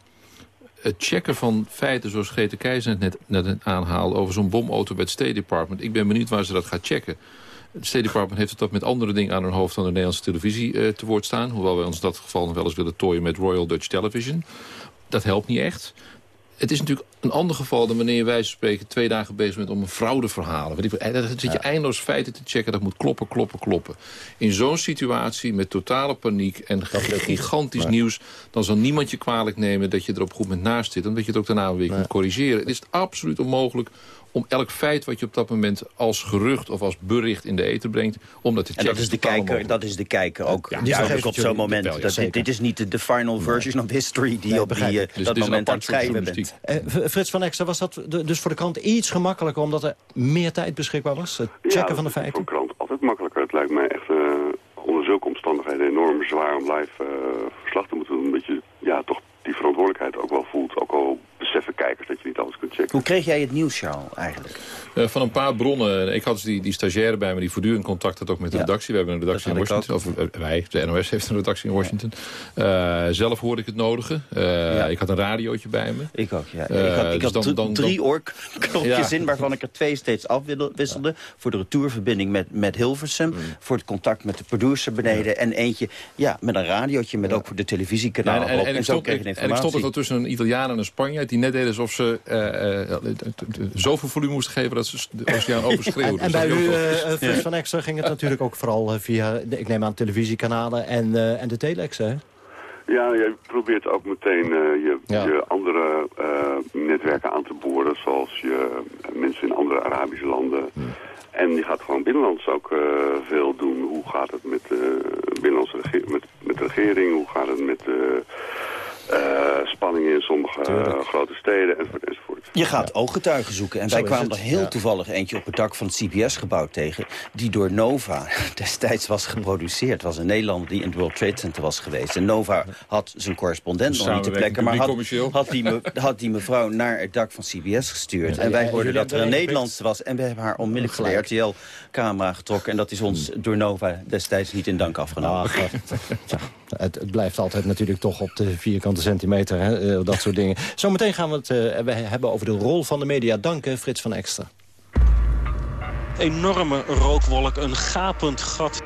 het checken van feiten zoals Grete Keizer net, net aanhaalde... over zo'n bomauto bij het State Department. Ik ben benieuwd waar ze dat gaat checken. Het State Department heeft het dat met andere dingen aan hun hoofd... dan de Nederlandse televisie uh, te woord staan. Hoewel wij ons in dat geval nog wel eens willen tooien met Royal Dutch Television. Dat helpt niet echt. Het is natuurlijk een ander geval dan wanneer je wijze van spreken... twee dagen bezig bent om een fraudeverhaal. Dan zit je eindeloos feiten te checken. Dat moet kloppen, kloppen, kloppen. In zo'n situatie met totale paniek en gigantisch nieuws... dan zal niemand je kwalijk nemen dat je er op goed moment naast zit... omdat je het ook daarna weer kunt corrigeren. Het is absoluut onmogelijk om elk feit wat je op dat moment als gerucht of als bericht in de eten brengt, om dat te En checken. dat is de kijker, dat is de kijker ook. Ja, die ja, dat op zo'n moment. wel, ja, dat, dit, is niet de, de final version of history die Nee, op die, ik. Dus dat dit is een moment aan het schrijven bent. Eh, Frits van Exter, was dat de- dus voor de krant iets gemakkelijker... omdat er meer tijd beschikbaar was? Het Ja, checken van de feiten? voor een krant altijd makkelijker. Het lijkt mij echt eh, onder zulke omstandigheden enorm zwaar om live eh, verslag te moeten doen. Omdat je ja, toch die verantwoordelijkheid ook wel voelt. Ook al beseffen kijkers dat je niet alles kunt checken. Hoe kreeg jij het nieuws, Charles, eigenlijk? Eh, van een paar bronnen. Ik had dus die, die stagiaire bij me die voortdurend contact had ook met de Ja. redactie. We hebben een redactie in Washington. Of eh, wij, de NOS heeft een redactie in Washington. Eh, zelf hoorde ik het nodige. Eh, Ik had een radiootje bij me. Ik ook, ja. Ik had, ik dus had dan- dan- drie oorknopjes Ja. in, waarvan ik er twee steeds afwisselde. Voor de retourverbinding met, met Hilversum. Mm. Voor het contact met de producer beneden. En eentje ja, met een radiootje, met ook voor de televisiekanaal. Ja, en, en, en, ik zo stond, ik, en ik stond er tussen een Italiaan en een Spanjaard... die net deden alsof ze eh, eh, zoveel volume moesten geven... dat ze de oceaan overschreeuwden. En, en bij u, eh, Frits van Exter, ging het natuurlijk ook vooral via... ik neem aan televisiekanalen en, eh, en de telex, hè? Ja, je probeert ook meteen eh, je, Ja. je andere eh, netwerken aan te boren, zoals je mensen in andere Arabische landen. En je gaat gewoon binnenlands ook eh, veel doen. Hoe gaat het met de binnenlandse rege- met, met de regering? Hoe gaat het met de eh, spanningen in sommige eh, grote steden enzovoort enzovoort. Je gaat ooggetuigen zoeken. En Zo wij kwamen er heel ja. toevallig eentje op het dak van het CBS-gebouw tegen... die door Nova destijds was geproduceerd. Het was een Nederlander die in het World Trade Center was geweest. En Nova had zijn correspondent nog niet te plekken... maar had, had, die me- had die mevrouw naar het dak van CBS gestuurd. Ja, en wij hoorden dat er een Nederlandse was. En we hebben haar onmiddellijk voor de. RTL-camera getrokken. En dat is ons door Nova destijds niet in dank afgenomen. Ja, het, het blijft altijd natuurlijk toch op de vierkante centimeter, hè, eh, dat soort dingen. Zometeen gaan we het eh, we hebben over de rol van de media. Dank, eh, Frits van Extra. Enorme rookwolk, een gapend gat.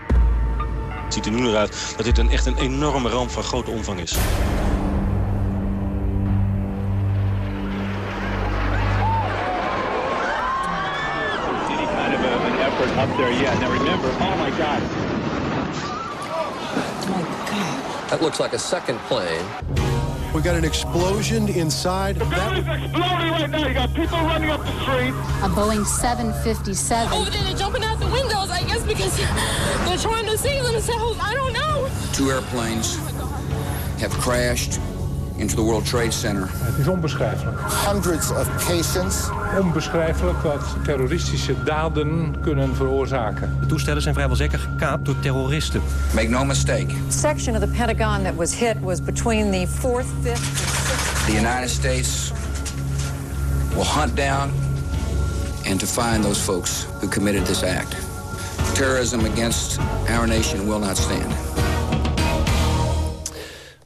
Het ziet er nu naar uit dat dit een, echt een enorme ramp van grote omvang is. Any kind of a, an effort up there yet. Now remember, oh my God. That looks like a second plane. We got an explosion inside. The building's exploding right now. You got people running up the street. A Boeing 757. Over there, they're jumping out the windows, I guess, because they're trying to save themselves. I don't know. Two airplanes have crashed into the World Trade Center. Het is onbeschrijfelijk. Hundreds of patients. Onbeschrijfelijk wat terroristische daden kunnen veroorzaken. De toestellen zijn vrijwel zeker gekaapt door terroristen. Make no mistake, section of the Pentagon that was hit was between the 4th, 5th, and 6th. the United States will hunt down and to find those folks who committed this act. Terrorism against our nation will not stand.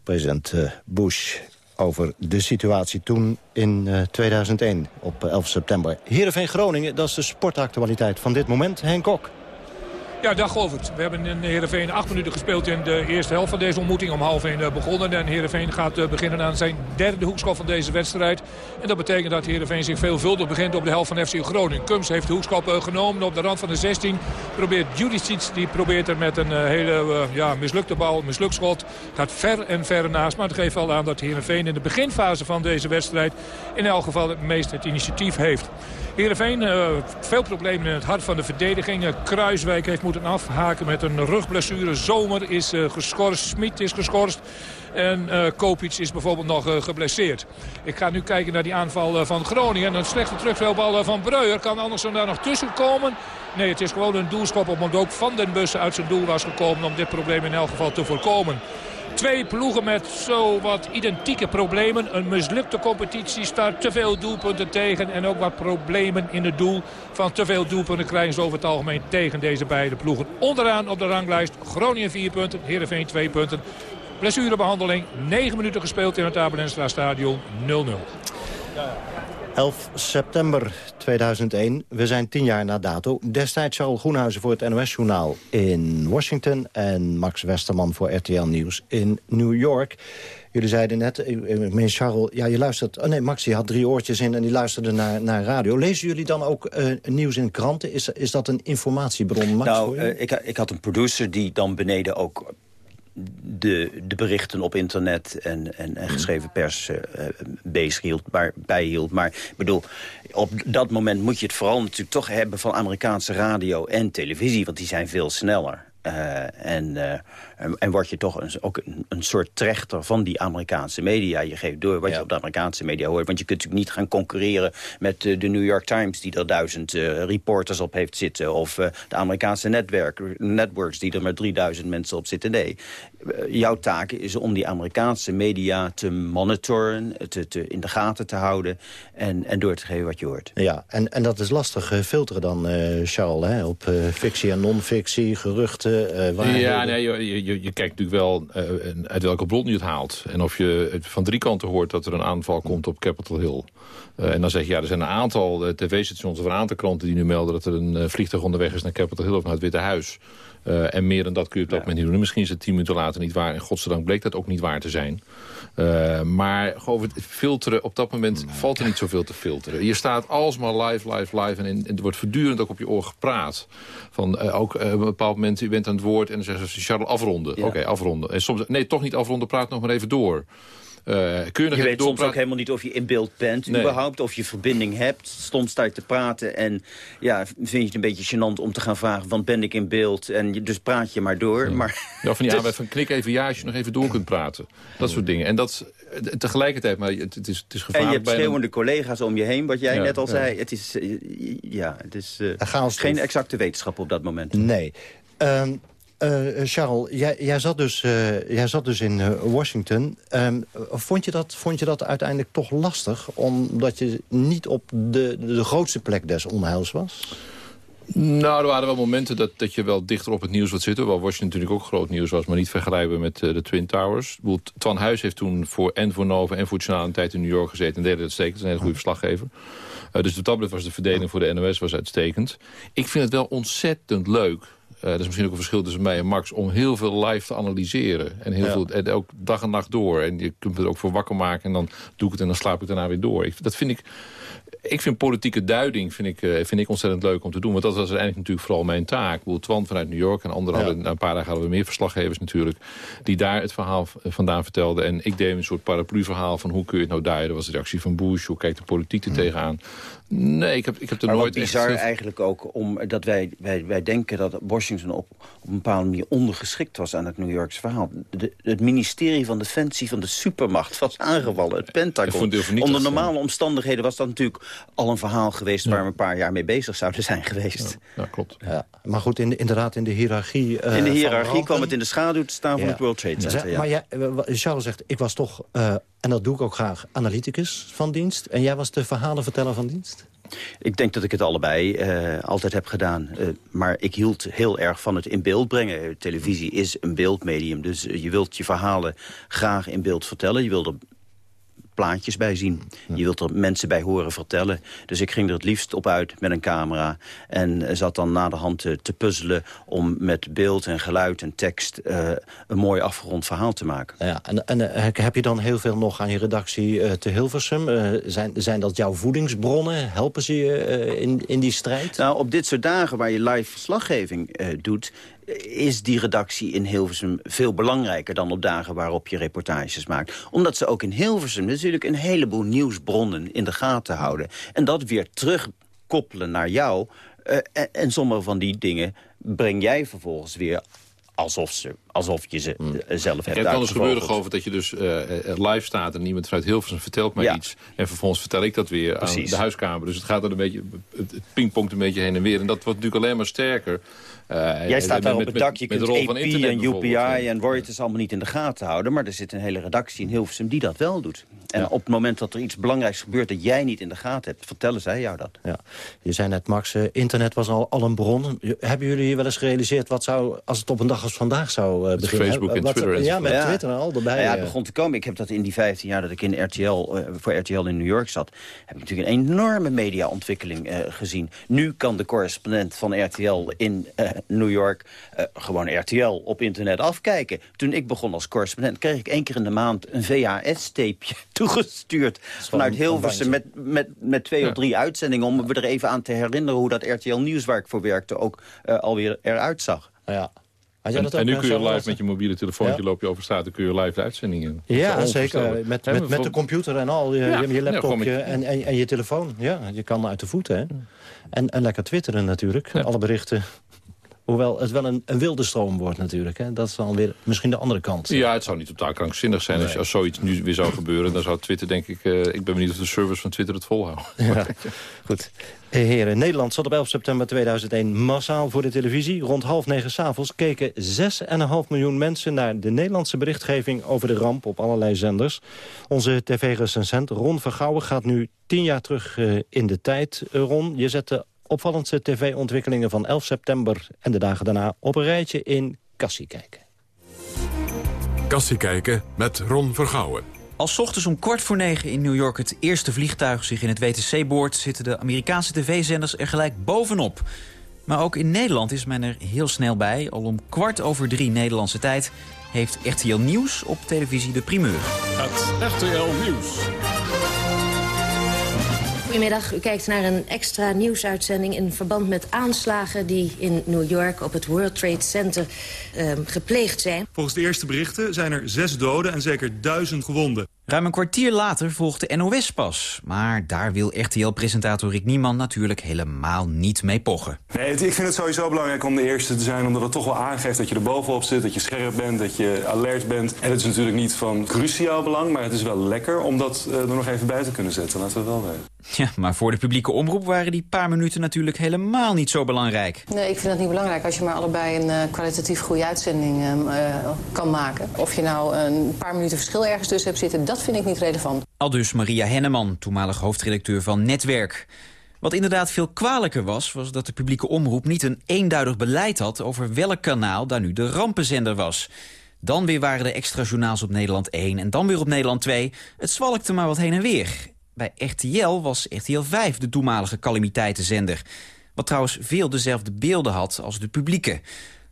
President eh, Bush over de situatie toen in 2001 op 11 september. Heerenveen Groningen, dat is de sportactualiteit van dit moment. Henk Kok. Ja, dag Govert. We hebben in Heerenveen acht minuten gespeeld in de eerste helft van deze ontmoeting. Om half één begonnen. En Heerenveen gaat beginnen aan zijn derde hoekschop van deze wedstrijd. En dat betekent dat Heerenveen zich veelvuldig begint op de helft van FC Groningen. Kums heeft de hoekschop genomen op de rand van de 16. Probeert Judicic, die probeert er met een hele ja, mislukte bal, mislukt schot. Gaat ver en ver naast. Maar het geeft wel aan dat Heerenveen in de beginfase van deze wedstrijd... in elk geval het meest het initiatief heeft. Heerenveen, veel problemen in het hart van de verdediging. Kruiswijk heeft moeten afhaken met een rugblessure. Zomer is uh, geschorst, Smit is geschorst. En uh, Kopic is bijvoorbeeld nog uh, geblesseerd. Ik ga nu kijken naar die aanval van Groningen. Een slechte terugveelbal van Breuer. Kan Andersson daar nog tussen komen? Nee, het is gewoon een doelschop op ook Van den Bussen uit zijn doel was gekomen... om dit probleem in elk geval te voorkomen. Twee ploegen met zo wat identieke problemen. Een mislukte competitie staat te veel doelpunten tegen. En ook wat problemen in het doel. Van te veel doelpunten krijgen ze over het algemeen tegen deze beide ploegen. Onderaan op de ranglijst Groningen 4 punten, Heerenveen 2 punten. Blessurebehandeling, 9 minuten gespeeld in het Abelenstra stadion 0-0. 11 september 2001. We zijn tien jaar na dato. Destijds Charles Groenhuizen voor het NOS-journaal in Washington... en Max Westerman voor RTL Nieuws in New York. Jullie zeiden net, meneer Charles, ja, je luistert... Oh nee, Max die had drie oortjes in en die luisterde naar, naar radio. Lezen jullie dan ook uh, nieuws in kranten? Is, is dat een informatiebron, Max? Nou, uh, ik, ik had een producer die dan beneden ook de, de berichten op internet en, en, en geschreven pers uh, maar, bijhield. Maar ik bedoel, op dat moment moet je het vooral natuurlijk toch hebben van Amerikaanse radio en televisie, want die zijn veel sneller. Uh, en, en, en word je toch een, ook een, een, soort trechter van die Amerikaanse media. Je geeft door wat ja. je op de Amerikaanse media hoort. Want je kunt natuurlijk niet gaan concurreren met uh, de New York Times... die er duizend reporters op heeft zitten. Of de Amerikaanse netwerk, networks die er met 3000 mensen op zitten. Nee, jouw taak is om die Amerikaanse media te monitoren... Te, te, in de gaten te houden en, en door te geven wat je hoort. Ja, en, en dat is lastig filteren dan, Charles, hè? op fictie en non-fictie, geruchten... Uh, ja, nee, je, je, je, kijkt natuurlijk wel uh, uit welke bron je het haalt. En of je van drie kanten hoort dat er een aanval komt op Capitol Hill. Uh, en dan zeg je, ja, er zijn een aantal tv-stations of een aantal kranten die nu melden... dat er een vliegtuig onderweg is naar Capitol Hill of naar het Witte Huis. Uh, en meer dan dat kun je op dat moment niet doen. Misschien is het tien minuten later niet waar. En godzijdank bleek dat ook niet waar te zijn. Uh, maar gewoon het filteren, op dat moment valt er niet zoveel te filteren. Je staat alsmaar live, live, live. En, en er wordt voortdurend ook op je oor gepraat. Van, uh, ook op een bepaald moment, je bent aan het woord... en dan zeggen ze, Charles, afronden. Ja. Oké, okay, afronden. En soms, nee, toch niet afronden, praat nog maar even door. Uh, kun je weet soms ook helemaal niet of je in beeld bent, nee. überhaupt. Of je verbinding hebt. Soms sta je te praten en ja, vind je het een beetje gênant om te gaan vragen... want ben ik in beeld? En je, dus praat je maar door. Ja. Maar, ja, van die aanwijzing van klik even ja als je nog even door kunt praten. Dat soort dingen. En dat tegelijkertijd, maar het, het, is, het is gevaarlijk. En je hebt schreeuwende een... collega's om je heen, wat jij ja, net al zei. Het is, uh, ja, het is uh, geen exacte wetenschap op dat moment. Nee. Um, Uh, Charles, jij, jij, zat dus, uh, jij zat dus in Washington. Um, vond, je dat, vond je dat uiteindelijk toch lastig? Omdat je niet op de, de grootste plek des onheils was? Nou, er waren wel momenten dat, dat je wel dichter op het nieuws wilt zitten. Waar Washington natuurlijk ook groot nieuws was, maar niet vergelijkbaar met de Twin Towers. Twan Huis heeft toen voor, en voor Nova en voor het een tijd in New York gezeten. En deed uitstekend. Dat is een hele goede verslaggever. dus de tablet was de verdeling voor de NOS was uitstekend. Ik vind het wel ontzettend leuk uh, dat is misschien ook een verschil tussen mij en Max... om heel veel live te analyseren. En, heel ja. veel, en ook dag en nacht door. En je kunt er ook voor wakker maken en dan doe ik het en dan slaap ik daarna weer door. Ik, dat vind ik... Ik vind politieke duiding vind ik, uh, vind ik ontzettend leuk om te doen. Want dat was uiteindelijk natuurlijk vooral mijn taak. Ik Twan vanuit New York en anderen ja. hadden... Een paar dagen hadden we meer verslaggevers natuurlijk... die daar het verhaal vandaan vertelden. En ik deed een soort paraplu-verhaal van hoe kun je het nou duiden. Was de reactie van Bush, hoe kijkt de politiek er Mm. tegenaan. Nee, ik heb, ik heb er maar nooit wat bizar echt... eigenlijk ook, omdat wij, wij, wij denken dat Washington op, op een bepaalde manier ondergeschikt was aan het New Yorkse verhaal. De, het ministerie van Defensie van de supermacht was aangevallen, het Pentagon. Onder normale omstandigheden was dat natuurlijk al een verhaal geweest ja. waar we een paar jaar mee bezig zouden zijn geweest. Ja, ja klopt. Ja, maar goed, in de, inderdaad in de hiërarchie... Uh, in de hiërarchie kwam het in de schaduw te staan van het World Trade Center. Ja. Maar jij, Charles zegt, ik was toch... Uh, en dat doe ik ook graag, analyticus van dienst. En jij was de verhalenverteller van dienst? Ik denk dat ik het allebei uh, altijd heb gedaan. Uh, maar ik hield heel erg van het in beeld brengen. Televisie is een beeldmedium, dus je wilt je verhalen graag in beeld vertellen. Je wilt er plaatjes bij zien. Je wilt er mensen bij horen vertellen. Dus ik ging er het liefst op uit met een camera. En zat dan na de hand te, te puzzelen om met beeld en geluid en tekst... Uh, een mooi afgerond verhaal te maken. Ja, en, en heb je dan heel veel nog aan je redactie uh, te Hilversum? zijn, zijn dat jouw voedingsbronnen? Helpen ze je in, in die strijd? Nou, op dit soort dagen waar je live verslaggeving doet is die redactie in Hilversum veel belangrijker dan op dagen waarop je reportages maakt. Omdat ze ook in Hilversum natuurlijk een heleboel nieuwsbronnen in de gaten houden. En dat weer terugkoppelen naar jou. Uh, en, en sommige van die dingen breng jij vervolgens weer alsof, ze, alsof je ze hmm. zelf hebt Het kan dus gebeuren, geloof dat je dus uh, live staat... en iemand vanuit Hilversum vertelt mij iets... en vervolgens vertel ik dat weer aan de huiskamer. Dus het gaat er een beetje, het pingpongt een beetje heen en weer. En dat wordt natuurlijk alleen maar sterker uh, Jij staat daar op het dak, je kunt AP en UPI en Reuters allemaal niet in de gaten houden... maar er zit een hele redactie in Hilversum die dat wel doet. En op het moment dat er iets belangrijks gebeurt dat jij niet in de gaten hebt... vertellen zij jou dat. Ja. Je zei net, Max, internet was al, al een bron. Hebben jullie hier wel eens gerealiseerd wat zou... als het op een dag als vandaag zou uh, beginnen? Facebook en Twitter. ja, met Twitter al erbij. Ja, het begon te komen. Ik heb dat in die 15 jaar dat ik in RTL, voor RTL in New York zat... heb ik natuurlijk een enorme mediaontwikkeling gezien. Nu kan de correspondent van RTL in New York uh, gewoon RTL op internet afkijken. Toen ik begon als correspondent kreeg ik één keer in de maand een VHS-tapeje toegestuurd. Vanuit Hilversum met, met, met twee of drie uitzendingen om me er even aan te herinneren hoe dat RTL Nieuws waar ik voor werkte ook uh, alweer eruit zag. Ja. En, en, nu kun je live met je mobiele telefoontje loop je over straat... en kun je live de uitzendingen. Ja, zeker. Met, met, met, de computer en al. Je, ja. je laptopje en, en, en, je telefoon. Ja, je kan uit de voeten. Hè. En, en lekker twitteren natuurlijk. Alle berichten Hoewel het wel een, een, wilde stroom wordt natuurlijk. Hè? Dat is dan weer misschien de andere kant. Ja, het zou niet totaal krankzinnig zijn als, als zoiets nu weer zou gebeuren. Dan zou Twitter denk ik... Uh, ik ben benieuwd of de service van Twitter het volhoudt. Ja, goed. Heren, Nederland zat op 11 september 2001 massaal voor de televisie. Rond half negen s'avonds keken 6,5 miljoen mensen... naar de Nederlandse berichtgeving over de ramp op allerlei zenders. Onze tv-recensent Ron Vergouwen gaat nu tien jaar terug uh, in de tijd. Ron, je zette opvallendste tv-ontwikkelingen van 11 september en de dagen daarna op een rijtje in Kassie kijken. Kassie kijken met Ron Vergouwen. Als ochtends om kwart voor negen in New York het eerste vliegtuig zich in het WTC boort... zitten de Amerikaanse tv-zenders er gelijk bovenop. Maar ook in Nederland is men er heel snel bij. Al om kwart over drie Nederlandse tijd heeft RTL Nieuws op televisie de primeur. Het RTL Nieuws. Goedemiddag, u kijkt naar een extra nieuwsuitzending... in verband met aanslagen die in New York op het World Trade Center uh, gepleegd zijn. Volgens de eerste berichten zijn er zes doden en zeker duizend gewonden. Ruim een kwartier later volgt de NOS pas. Maar daar wil RTL-presentator Rick Nieman natuurlijk helemaal niet mee pochen. Nee, ik vind het sowieso belangrijk om de eerste te zijn... omdat het toch wel aangeeft dat je er bovenop zit, dat je scherp bent, dat je alert bent. En het is natuurlijk niet van cruciaal belang, maar het is wel lekker... om dat uh, er nog even bij te kunnen zetten, laten we wel weten. Ja, maar voor de publieke omroep waren die paar minuten natuurlijk helemaal niet zo belangrijk. Nee, ik vind het niet belangrijk als je maar allebei een uh, kwalitatief goede uitzending uh, kan maken. Of je nou een paar minuten verschil ergens tussen hebt zitten, dat vind ik niet relevant. Al dus Maria Henneman, toenmalig hoofdredacteur van Netwerk. Wat inderdaad veel kwalijker was, was dat de publieke omroep niet een eenduidig beleid had over welk kanaal daar nu de rampenzender was. Dan weer waren er extra journaals op Nederland 1 en dan weer op Nederland 2. Het zwalkte maar wat heen en weer. Bij RTL was RTL 5 de toenmalige calamiteitenzender. Wat trouwens veel dezelfde beelden had als de publieke.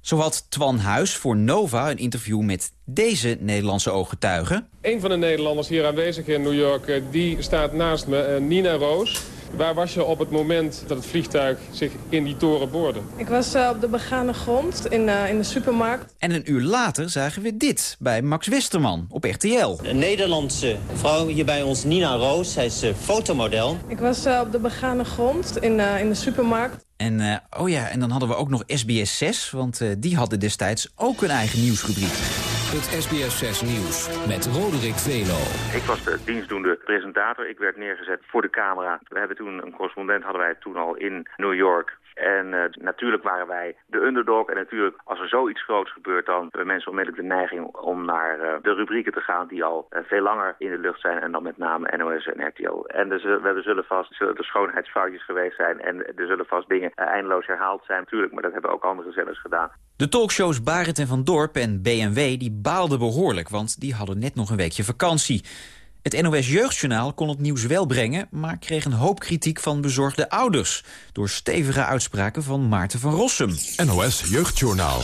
Zo had Twan Huis voor Nova een interview met deze Nederlandse ooggetuigen. Een van de Nederlanders hier aanwezig in New York, eh, die staat naast me, eh, Nina Roos. Waar was je op het moment dat het vliegtuig zich in die toren boorde? Ik was uh, op de begane grond in, uh, in de supermarkt. En een uur later zagen we dit bij Max Westerman op RTL. Een Nederlandse vrouw hier bij ons, Nina Roos. Zij is uh, fotomodel. Ik was op de begane grond in, in de supermarkt. En oh ja, en dan hadden we ook nog SBS 6, want die hadden destijds ook een eigen nieuwsrubriek. Het SBS 6 Nieuws met Roderick Velo. Ik was de dienstdoende presentator. Ik werd neergezet voor de camera. We hebben toen een correspondent hadden wij toen al in New York. En uh, natuurlijk waren wij de underdog. En natuurlijk, als er zoiets groots gebeurt... dan hebben mensen onmiddellijk de neiging om naar uh, de rubrieken te gaan... die al uh, veel langer in de lucht zijn. En dan met name NOS en RTL. En er, we zullen vast zullen schoonheidsfoutjes geweest zijn. En er zullen vast dingen eindeloos herhaald zijn. Natuurlijk, maar dat hebben ook andere zenders gedaan. De talkshows Barend en Van Dorp en BMW die baalden behoorlijk... want die hadden net nog een weekje vakantie. Het NOS Jeugdjournaal kon het nieuws wel brengen... maar kreeg een hoop kritiek van bezorgde ouders... door stevige uitspraken van Maarten van Rossum. NOS Jeugdjournaal.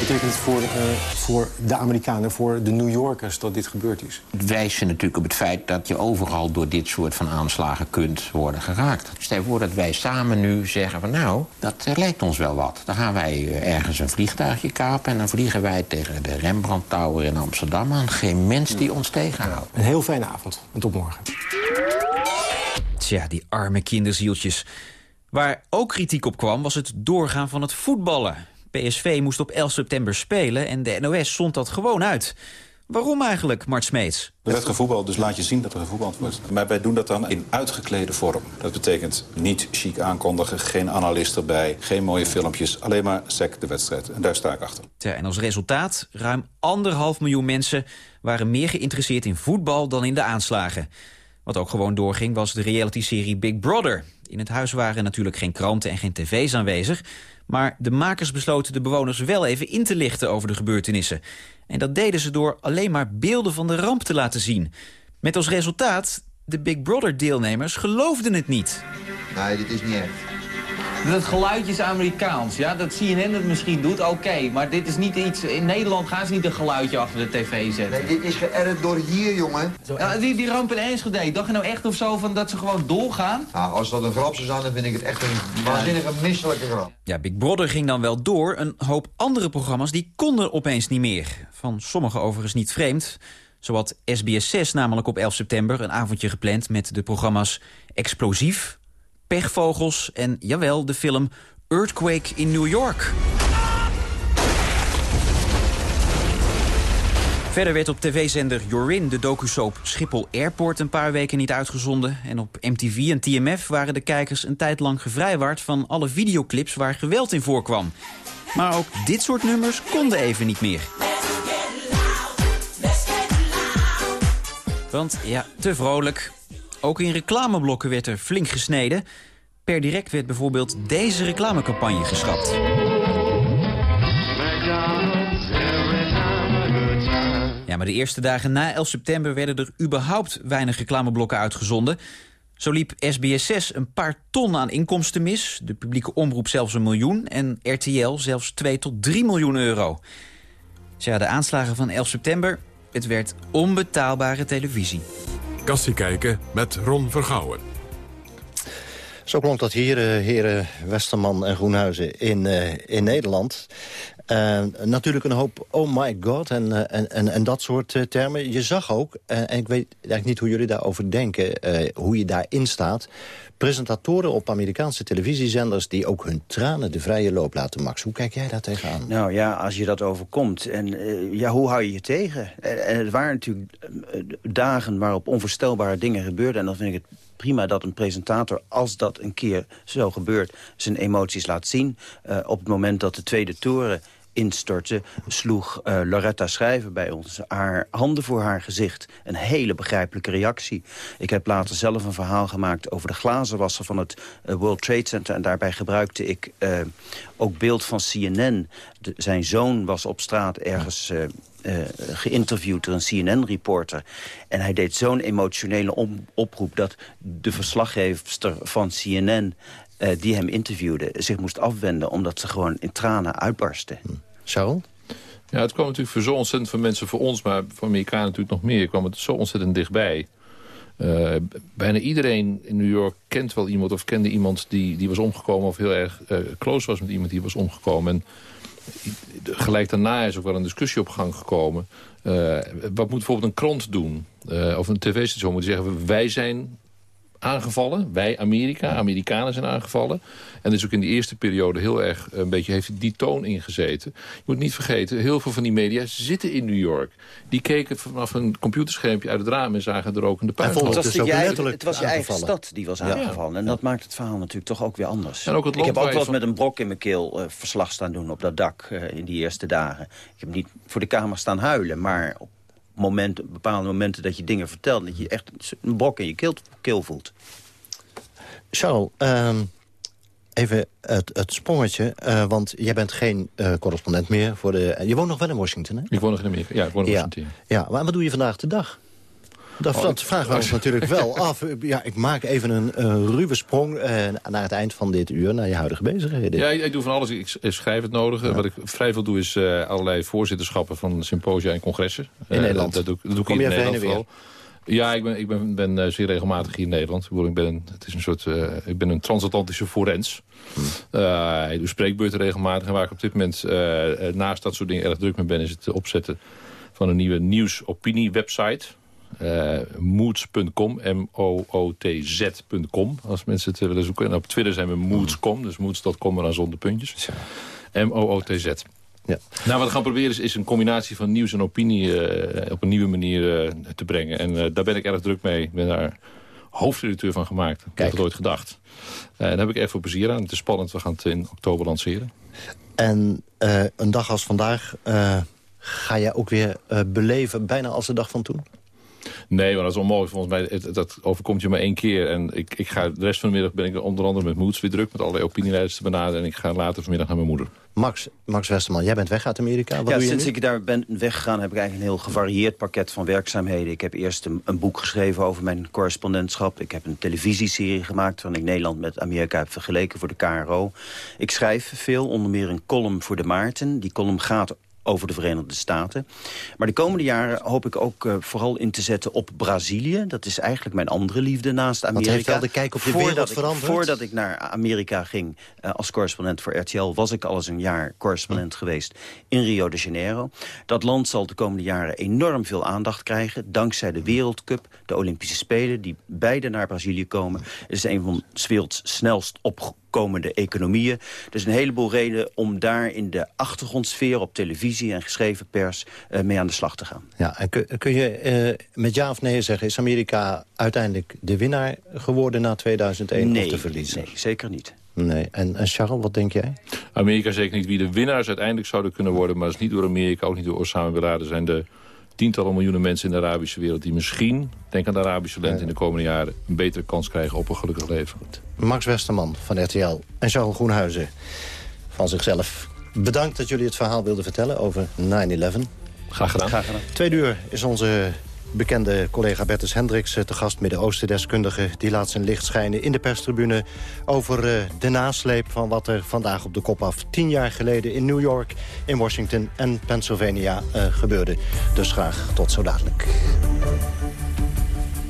Wat betekent het voor, uh, voor de Amerikanen, voor de New Yorkers dat dit gebeurd is? Het wijst je natuurlijk op het feit dat je overal door dit soort van aanslagen kunt worden geraakt. Stel je voor dat wij samen nu zeggen van nou, dat uh, lijkt ons wel wat. Dan gaan wij uh, ergens een vliegtuigje kapen en dan vliegen wij tegen de Rembrandt Tower in Amsterdam aan. Geen mens die ons tegenhoudt. Een heel fijne avond en tot morgen. Tja, die arme kinderzieltjes. Waar ook kritiek op kwam was het doorgaan van het voetballen. PSV moest op 11 september spelen en de NOS zond dat gewoon uit. Waarom eigenlijk, Mart Smeets? Er werd gevoetbald, dus laat je zien dat er gevoetbald wordt. Maar wij doen dat dan in uitgeklede vorm. Dat betekent niet chic aankondigen, geen analist erbij... geen mooie filmpjes, alleen maar sec de wedstrijd. En daar sta ik achter. Ja, en als resultaat, ruim anderhalf miljoen mensen... waren meer geïnteresseerd in voetbal dan in de aanslagen. Wat ook gewoon doorging was de reality-serie Big Brother. In het huis waren natuurlijk geen kranten en geen tv's aanwezig... Maar de makers besloten de bewoners wel even in te lichten over de gebeurtenissen. En dat deden ze door alleen maar beelden van de ramp te laten zien. Met als resultaat, de Big Brother-deelnemers geloofden het niet. Nee, dit is niet echt. Dat geluidje is Amerikaans, ja. Dat CNN het misschien doet, oké. maar dit is niet iets... In Nederland gaan ze niet een geluidje achter de tv zetten. Nee, dit is geëdit door hier, jongen. Ja, die, die ramp in Enschede, dacht je nou echt of zo van dat ze gewoon doorgaan? Nou, als dat een grap zou zijn, dan vind ik het echt een waanzinnige misselijke grap. Ja, Big Brother ging dan wel door. Een hoop andere programma's die konden opeens niet meer. Van sommigen overigens niet vreemd. Zo had SBS 6 namelijk op 11 september een avondje gepland... met de programma's Explosief, Pechvogels en, jawel, de film Earthquake in New York. Verder werd op tv-zender Jorin de docusoap Schiphol Airport een paar weken niet uitgezonden. En op MTV en TMF waren de kijkers een tijd lang gevrijwaard van alle videoclips waar geweld in voorkwam. Maar ook dit soort nummers konden even niet meer. Want ja, te vrolijk. Ook in reclameblokken werd er flink gesneden. Per direct werd bijvoorbeeld deze reclamecampagne geschrapt. Ja, maar de eerste dagen na 11 september werden er überhaupt weinig reclameblokken uitgezonden. Zo liep SBS 6 een paar ton aan inkomsten mis, de publieke omroep zelfs een miljoen... en RTL zelfs 2 tot 3 miljoen euro. Tja, de aanslagen van 11 september, het werd onbetaalbare televisie. Kassie kijken met Ron Vergouwen. Zo klonk dat hier, uh, heren Westerman en Groenhuizen in, uh, in Nederland. Uh, natuurlijk een hoop oh my god en, en, en, en dat soort termen. Je zag ook, en ik weet eigenlijk niet hoe jullie daarover denken... hoe je daarin staat... presentatoren op Amerikaanse televisiezenders... die ook hun tranen de vrije loop laten. Max, hoe kijk jij daar tegenaan? Nou ja, als je dat overkomt. En ja, hoe hou je je tegen? En, het waren natuurlijk dagen waarop onvoorstelbare dingen gebeurden. En dan vind ik het prima dat een presentator, als dat een keer zo gebeurt... zijn emoties laat zien. Op het moment dat de Tweede Toren instortte... sloeg uh, Loretta Schrijver bij ons haar handen voor haar gezicht. Een hele begrijpelijke reactie. Ik heb later zelf een verhaal gemaakt over de glazenwasser van het uh, World Trade Center. En daarbij gebruikte ik uh, ook beeld van CNN. Zijn zoon was op straat ergens... Geïnterviewd door een CNN-reporter. En hij deed zo'n emotionele oproep... dat de verslaggever van CNN die hem interviewde zich moest afwenden... omdat ze gewoon in tranen uitbarstte. Hm. Ja, het kwam natuurlijk voor zo ontzettend veel mensen, voor ons... maar voor Amerikanen natuurlijk nog meer, kwam het zo ontzettend dichtbij. Uh, bijna iedereen in New York kent wel iemand of kende iemand die, die was omgekomen... of heel erg uh, close was met iemand die was omgekomen. En gelijk daarna is ook wel een discussie op gang gekomen. Uh, wat moet bijvoorbeeld een krant doen? of een tv-station moet zeggen... wij zijn aangevallen. Wij, Amerika, Amerikanen zijn aangevallen. En dus ook in die eerste periode heel erg een beetje heeft die toon ingezeten. Je moet niet vergeten, heel veel van die media zitten in New York. Die keken vanaf een computerschermpje uit het raam en zagen de rokende puin. Het was, je eigen, het was je eigen stad die was aangevallen. Ja. En dat maakt het verhaal natuurlijk toch ook weer anders. En ook het ik heb ook wel eens van... met een brok in mijn keel uh, verslag staan doen op dat dak uh, in die eerste dagen. Ik heb niet voor de kamer staan huilen, maar op momenten, bepaalde momenten dat je dingen vertelt... dat je echt een brok in je keel, keel voelt. Charles, um, even het, het sprongetje, uh, want jij bent geen uh, correspondent meer. voor de. Je woont nog wel in Washington, hè? Ik woon nog in Amerika, ja, ik woon in Washington. Ja, maar wat doe je vandaag de dag? Dat, oh, dat vragen we ons natuurlijk wel af. Ja, ik maak even een, een ruwe sprong uh, naar het eind van dit uur... naar je huidige bezigheden. Ja, ik, doe van alles. Ik, schrijf het nodige. Wat ik vrij veel doe is uh, allerlei voorzitterschappen van symposia en congressen. In uh, Nederland? Dat, dat, doe, dat doe Kom ik in Nederland weer? Ja, ik ben, ik ben, ben zeer regelmatig hier in Nederland. Ik, ben, een, het is een soort, ik ben een transatlantische forens. Hmm. ik doe spreekbeurten regelmatig. En waar ik op dit moment naast dat soort dingen erg druk mee ben... is het opzetten van een nieuwe nieuws-opinie-website... Uh, moods.com, M-O-O-T-Z.com, als mensen het willen zoeken. En op Twitter zijn we moods.com, dus moods.com maar dan zonder puntjes. M-O-O-T-Z. Ja. Nou, wat we gaan proberen is, is een combinatie van nieuws en opinie uh, op een nieuwe manier uh, te brengen. En uh, daar ben ik erg druk mee. Ik ben daar hoofdredacteur van gemaakt. Ik had het ooit gedacht. daar heb ik even veel plezier aan. Het is spannend. We gaan het in oktober lanceren. En een dag als vandaag ga jij ook weer beleven bijna als de dag van toen? Nee, maar dat is onmogelijk. Volgens mij, het, dat overkomt je maar één keer. En ik, ik ga, de rest van de middag ben ik onder andere met Moods weer druk... met allerlei opinieleiders te benaderen. En ik ga later vanmiddag naar mijn moeder. Max, Max Westerman, jij bent weg uit Amerika. Wat ja, doe je sinds nu? ik daar ben weggegaan heb ik eigenlijk een heel gevarieerd pakket van werkzaamheden. Ik heb eerst een, een, boek geschreven over mijn correspondentschap. Ik heb een televisieserie gemaakt waarin ik Nederland met Amerika heb vergeleken voor de KRO. Ik schrijf veel, onder meer een column voor de Maarten. Die column gaat over de Verenigde Staten. Maar de komende jaren hoop ik ook uh, vooral in te zetten op Brazilië. Dat is eigenlijk mijn andere liefde naast Amerika. Want heeft wel de kijk op de voordat wereld ik, veranderd? Voordat ik naar Amerika ging uh, als correspondent voor RTL... was ik al eens een jaar correspondent geweest in Rio de Janeiro. Dat land zal de komende jaren enorm veel aandacht krijgen... dankzij de Wereldcup, de Olympische Spelen... die beide naar Brazilië komen. Het is een van de werelds snelst op komende economieën. Er is een heleboel reden om daar in de achtergrondsfeer op televisie en geschreven pers uh, mee aan de slag te gaan. Ja, en kun, kun je uh, met ja of nee zeggen, is Amerika uiteindelijk de winnaar geworden na 2001 nee, of de verliezer? Nee, zeker niet. Nee. En, en Charles, wat denk jij? Amerika zeker niet wie de winnaars uiteindelijk zouden kunnen worden... maar is niet door Amerika, ook niet door Osama Bin Laden... zijn de tientallen miljoenen mensen in de Arabische wereld... die misschien, denk aan de Arabische lente in de komende jaren... een betere kans krijgen op een gelukkig leven. Max Westerman van RTL en Charles Groenhuizen van zichzelf. Bedankt dat jullie het verhaal wilden vertellen over 9-11. Graag gedaan. Graag gedaan. Tweede uur is onze bekende collega Bertus Hendricks te gast... Midden-Oosten-deskundige. Die laat zijn licht schijnen in de perstribune... over uh, de nasleep van wat er vandaag op de kop af... tien jaar geleden in New York, in Washington en Pennsylvania uh, gebeurde. Dus graag tot zo dadelijk.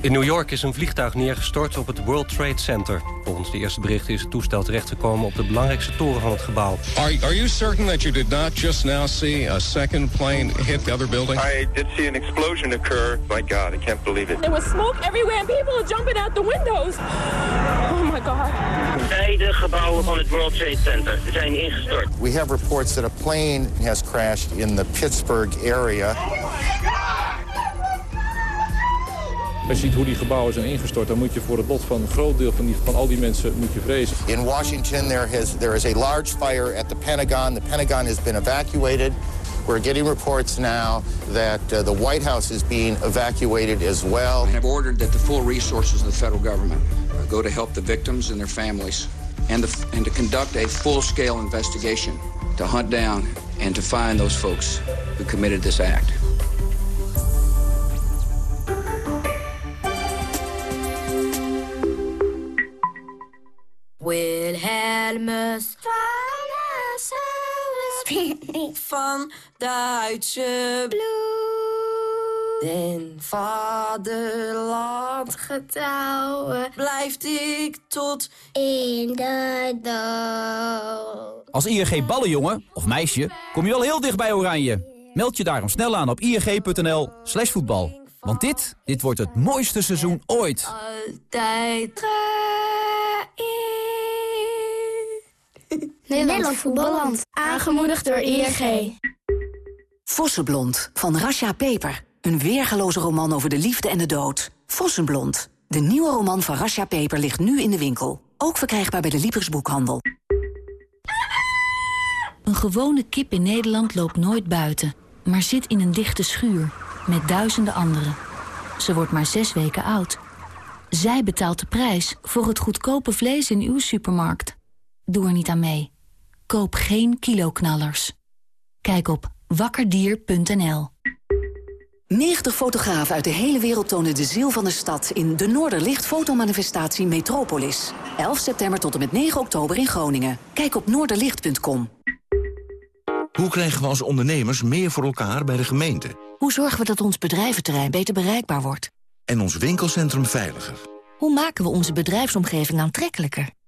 In New York is een vliegtuig neergestort op het World Trade Center. Volgens de eerste berichten is het toestel terechtgekomen op de belangrijkste toren van het gebouw. Are, are you certain that you did not just now see a second plane hit the other building? I did see an explosion occur. My God, I can't believe it. There was smoke everywhere and people are jumping out the windows. Oh my God. Beide gebouwen van het World Trade Center zijn ingestort. We have reports that a plane has crashed in the Pittsburgh area. Als je ziet hoe die gebouwen zijn ingestort... dan moet je voor het lot van een groot deel van, die, van al die mensen moet je vrezen. In Washington there, has, there is a large fire at the Pentagon. The Pentagon has been evacuated. We're getting reports now that uh, the White House is being evacuated as well. I have ordered that the full resources of the federal government go to help the victims and their families... and, the, and to conduct a full-scale investigation to hunt down and to find those folks who committed this act. Wilhelmus van Duitse bloed. Den vaderland getrouwen blijft ik tot in de dood. Als ING ballenjongen of meisje kom je wel heel dicht bij Oranje. Meld je daarom snel aan op ing.nl slash voetbal. Want dit, dit wordt het mooiste seizoen ooit. Altijd Nederland Voetballand. Aangemoedigd door ING. Vossenblond van Rasha Peper. Een weergeloze roman over de liefde en de dood. Vossenblond. De nieuwe roman van Rasha Peper ligt nu in de winkel. Ook verkrijgbaar bij de Librisboekhandel. Een gewone kip in Nederland loopt nooit buiten, maar zit in een dichte schuur met duizenden anderen. Ze wordt maar zes weken oud. Zij betaalt de prijs voor het goedkope vlees in uw supermarkt. Doe er niet aan mee. Koop geen kiloknallers. Kijk op wakkerdier.nl 90 fotografen uit de hele wereld tonen de ziel van de stad... in de Noorderlicht fotomanifestatie Metropolis. 11 september tot en met 9 oktober in Groningen. Kijk op noorderlicht.com. Hoe krijgen we als ondernemers meer voor elkaar bij de gemeente? Hoe zorgen we dat ons bedrijventerrein beter bereikbaar wordt? En ons winkelcentrum veiliger? Hoe maken we onze bedrijfsomgeving aantrekkelijker?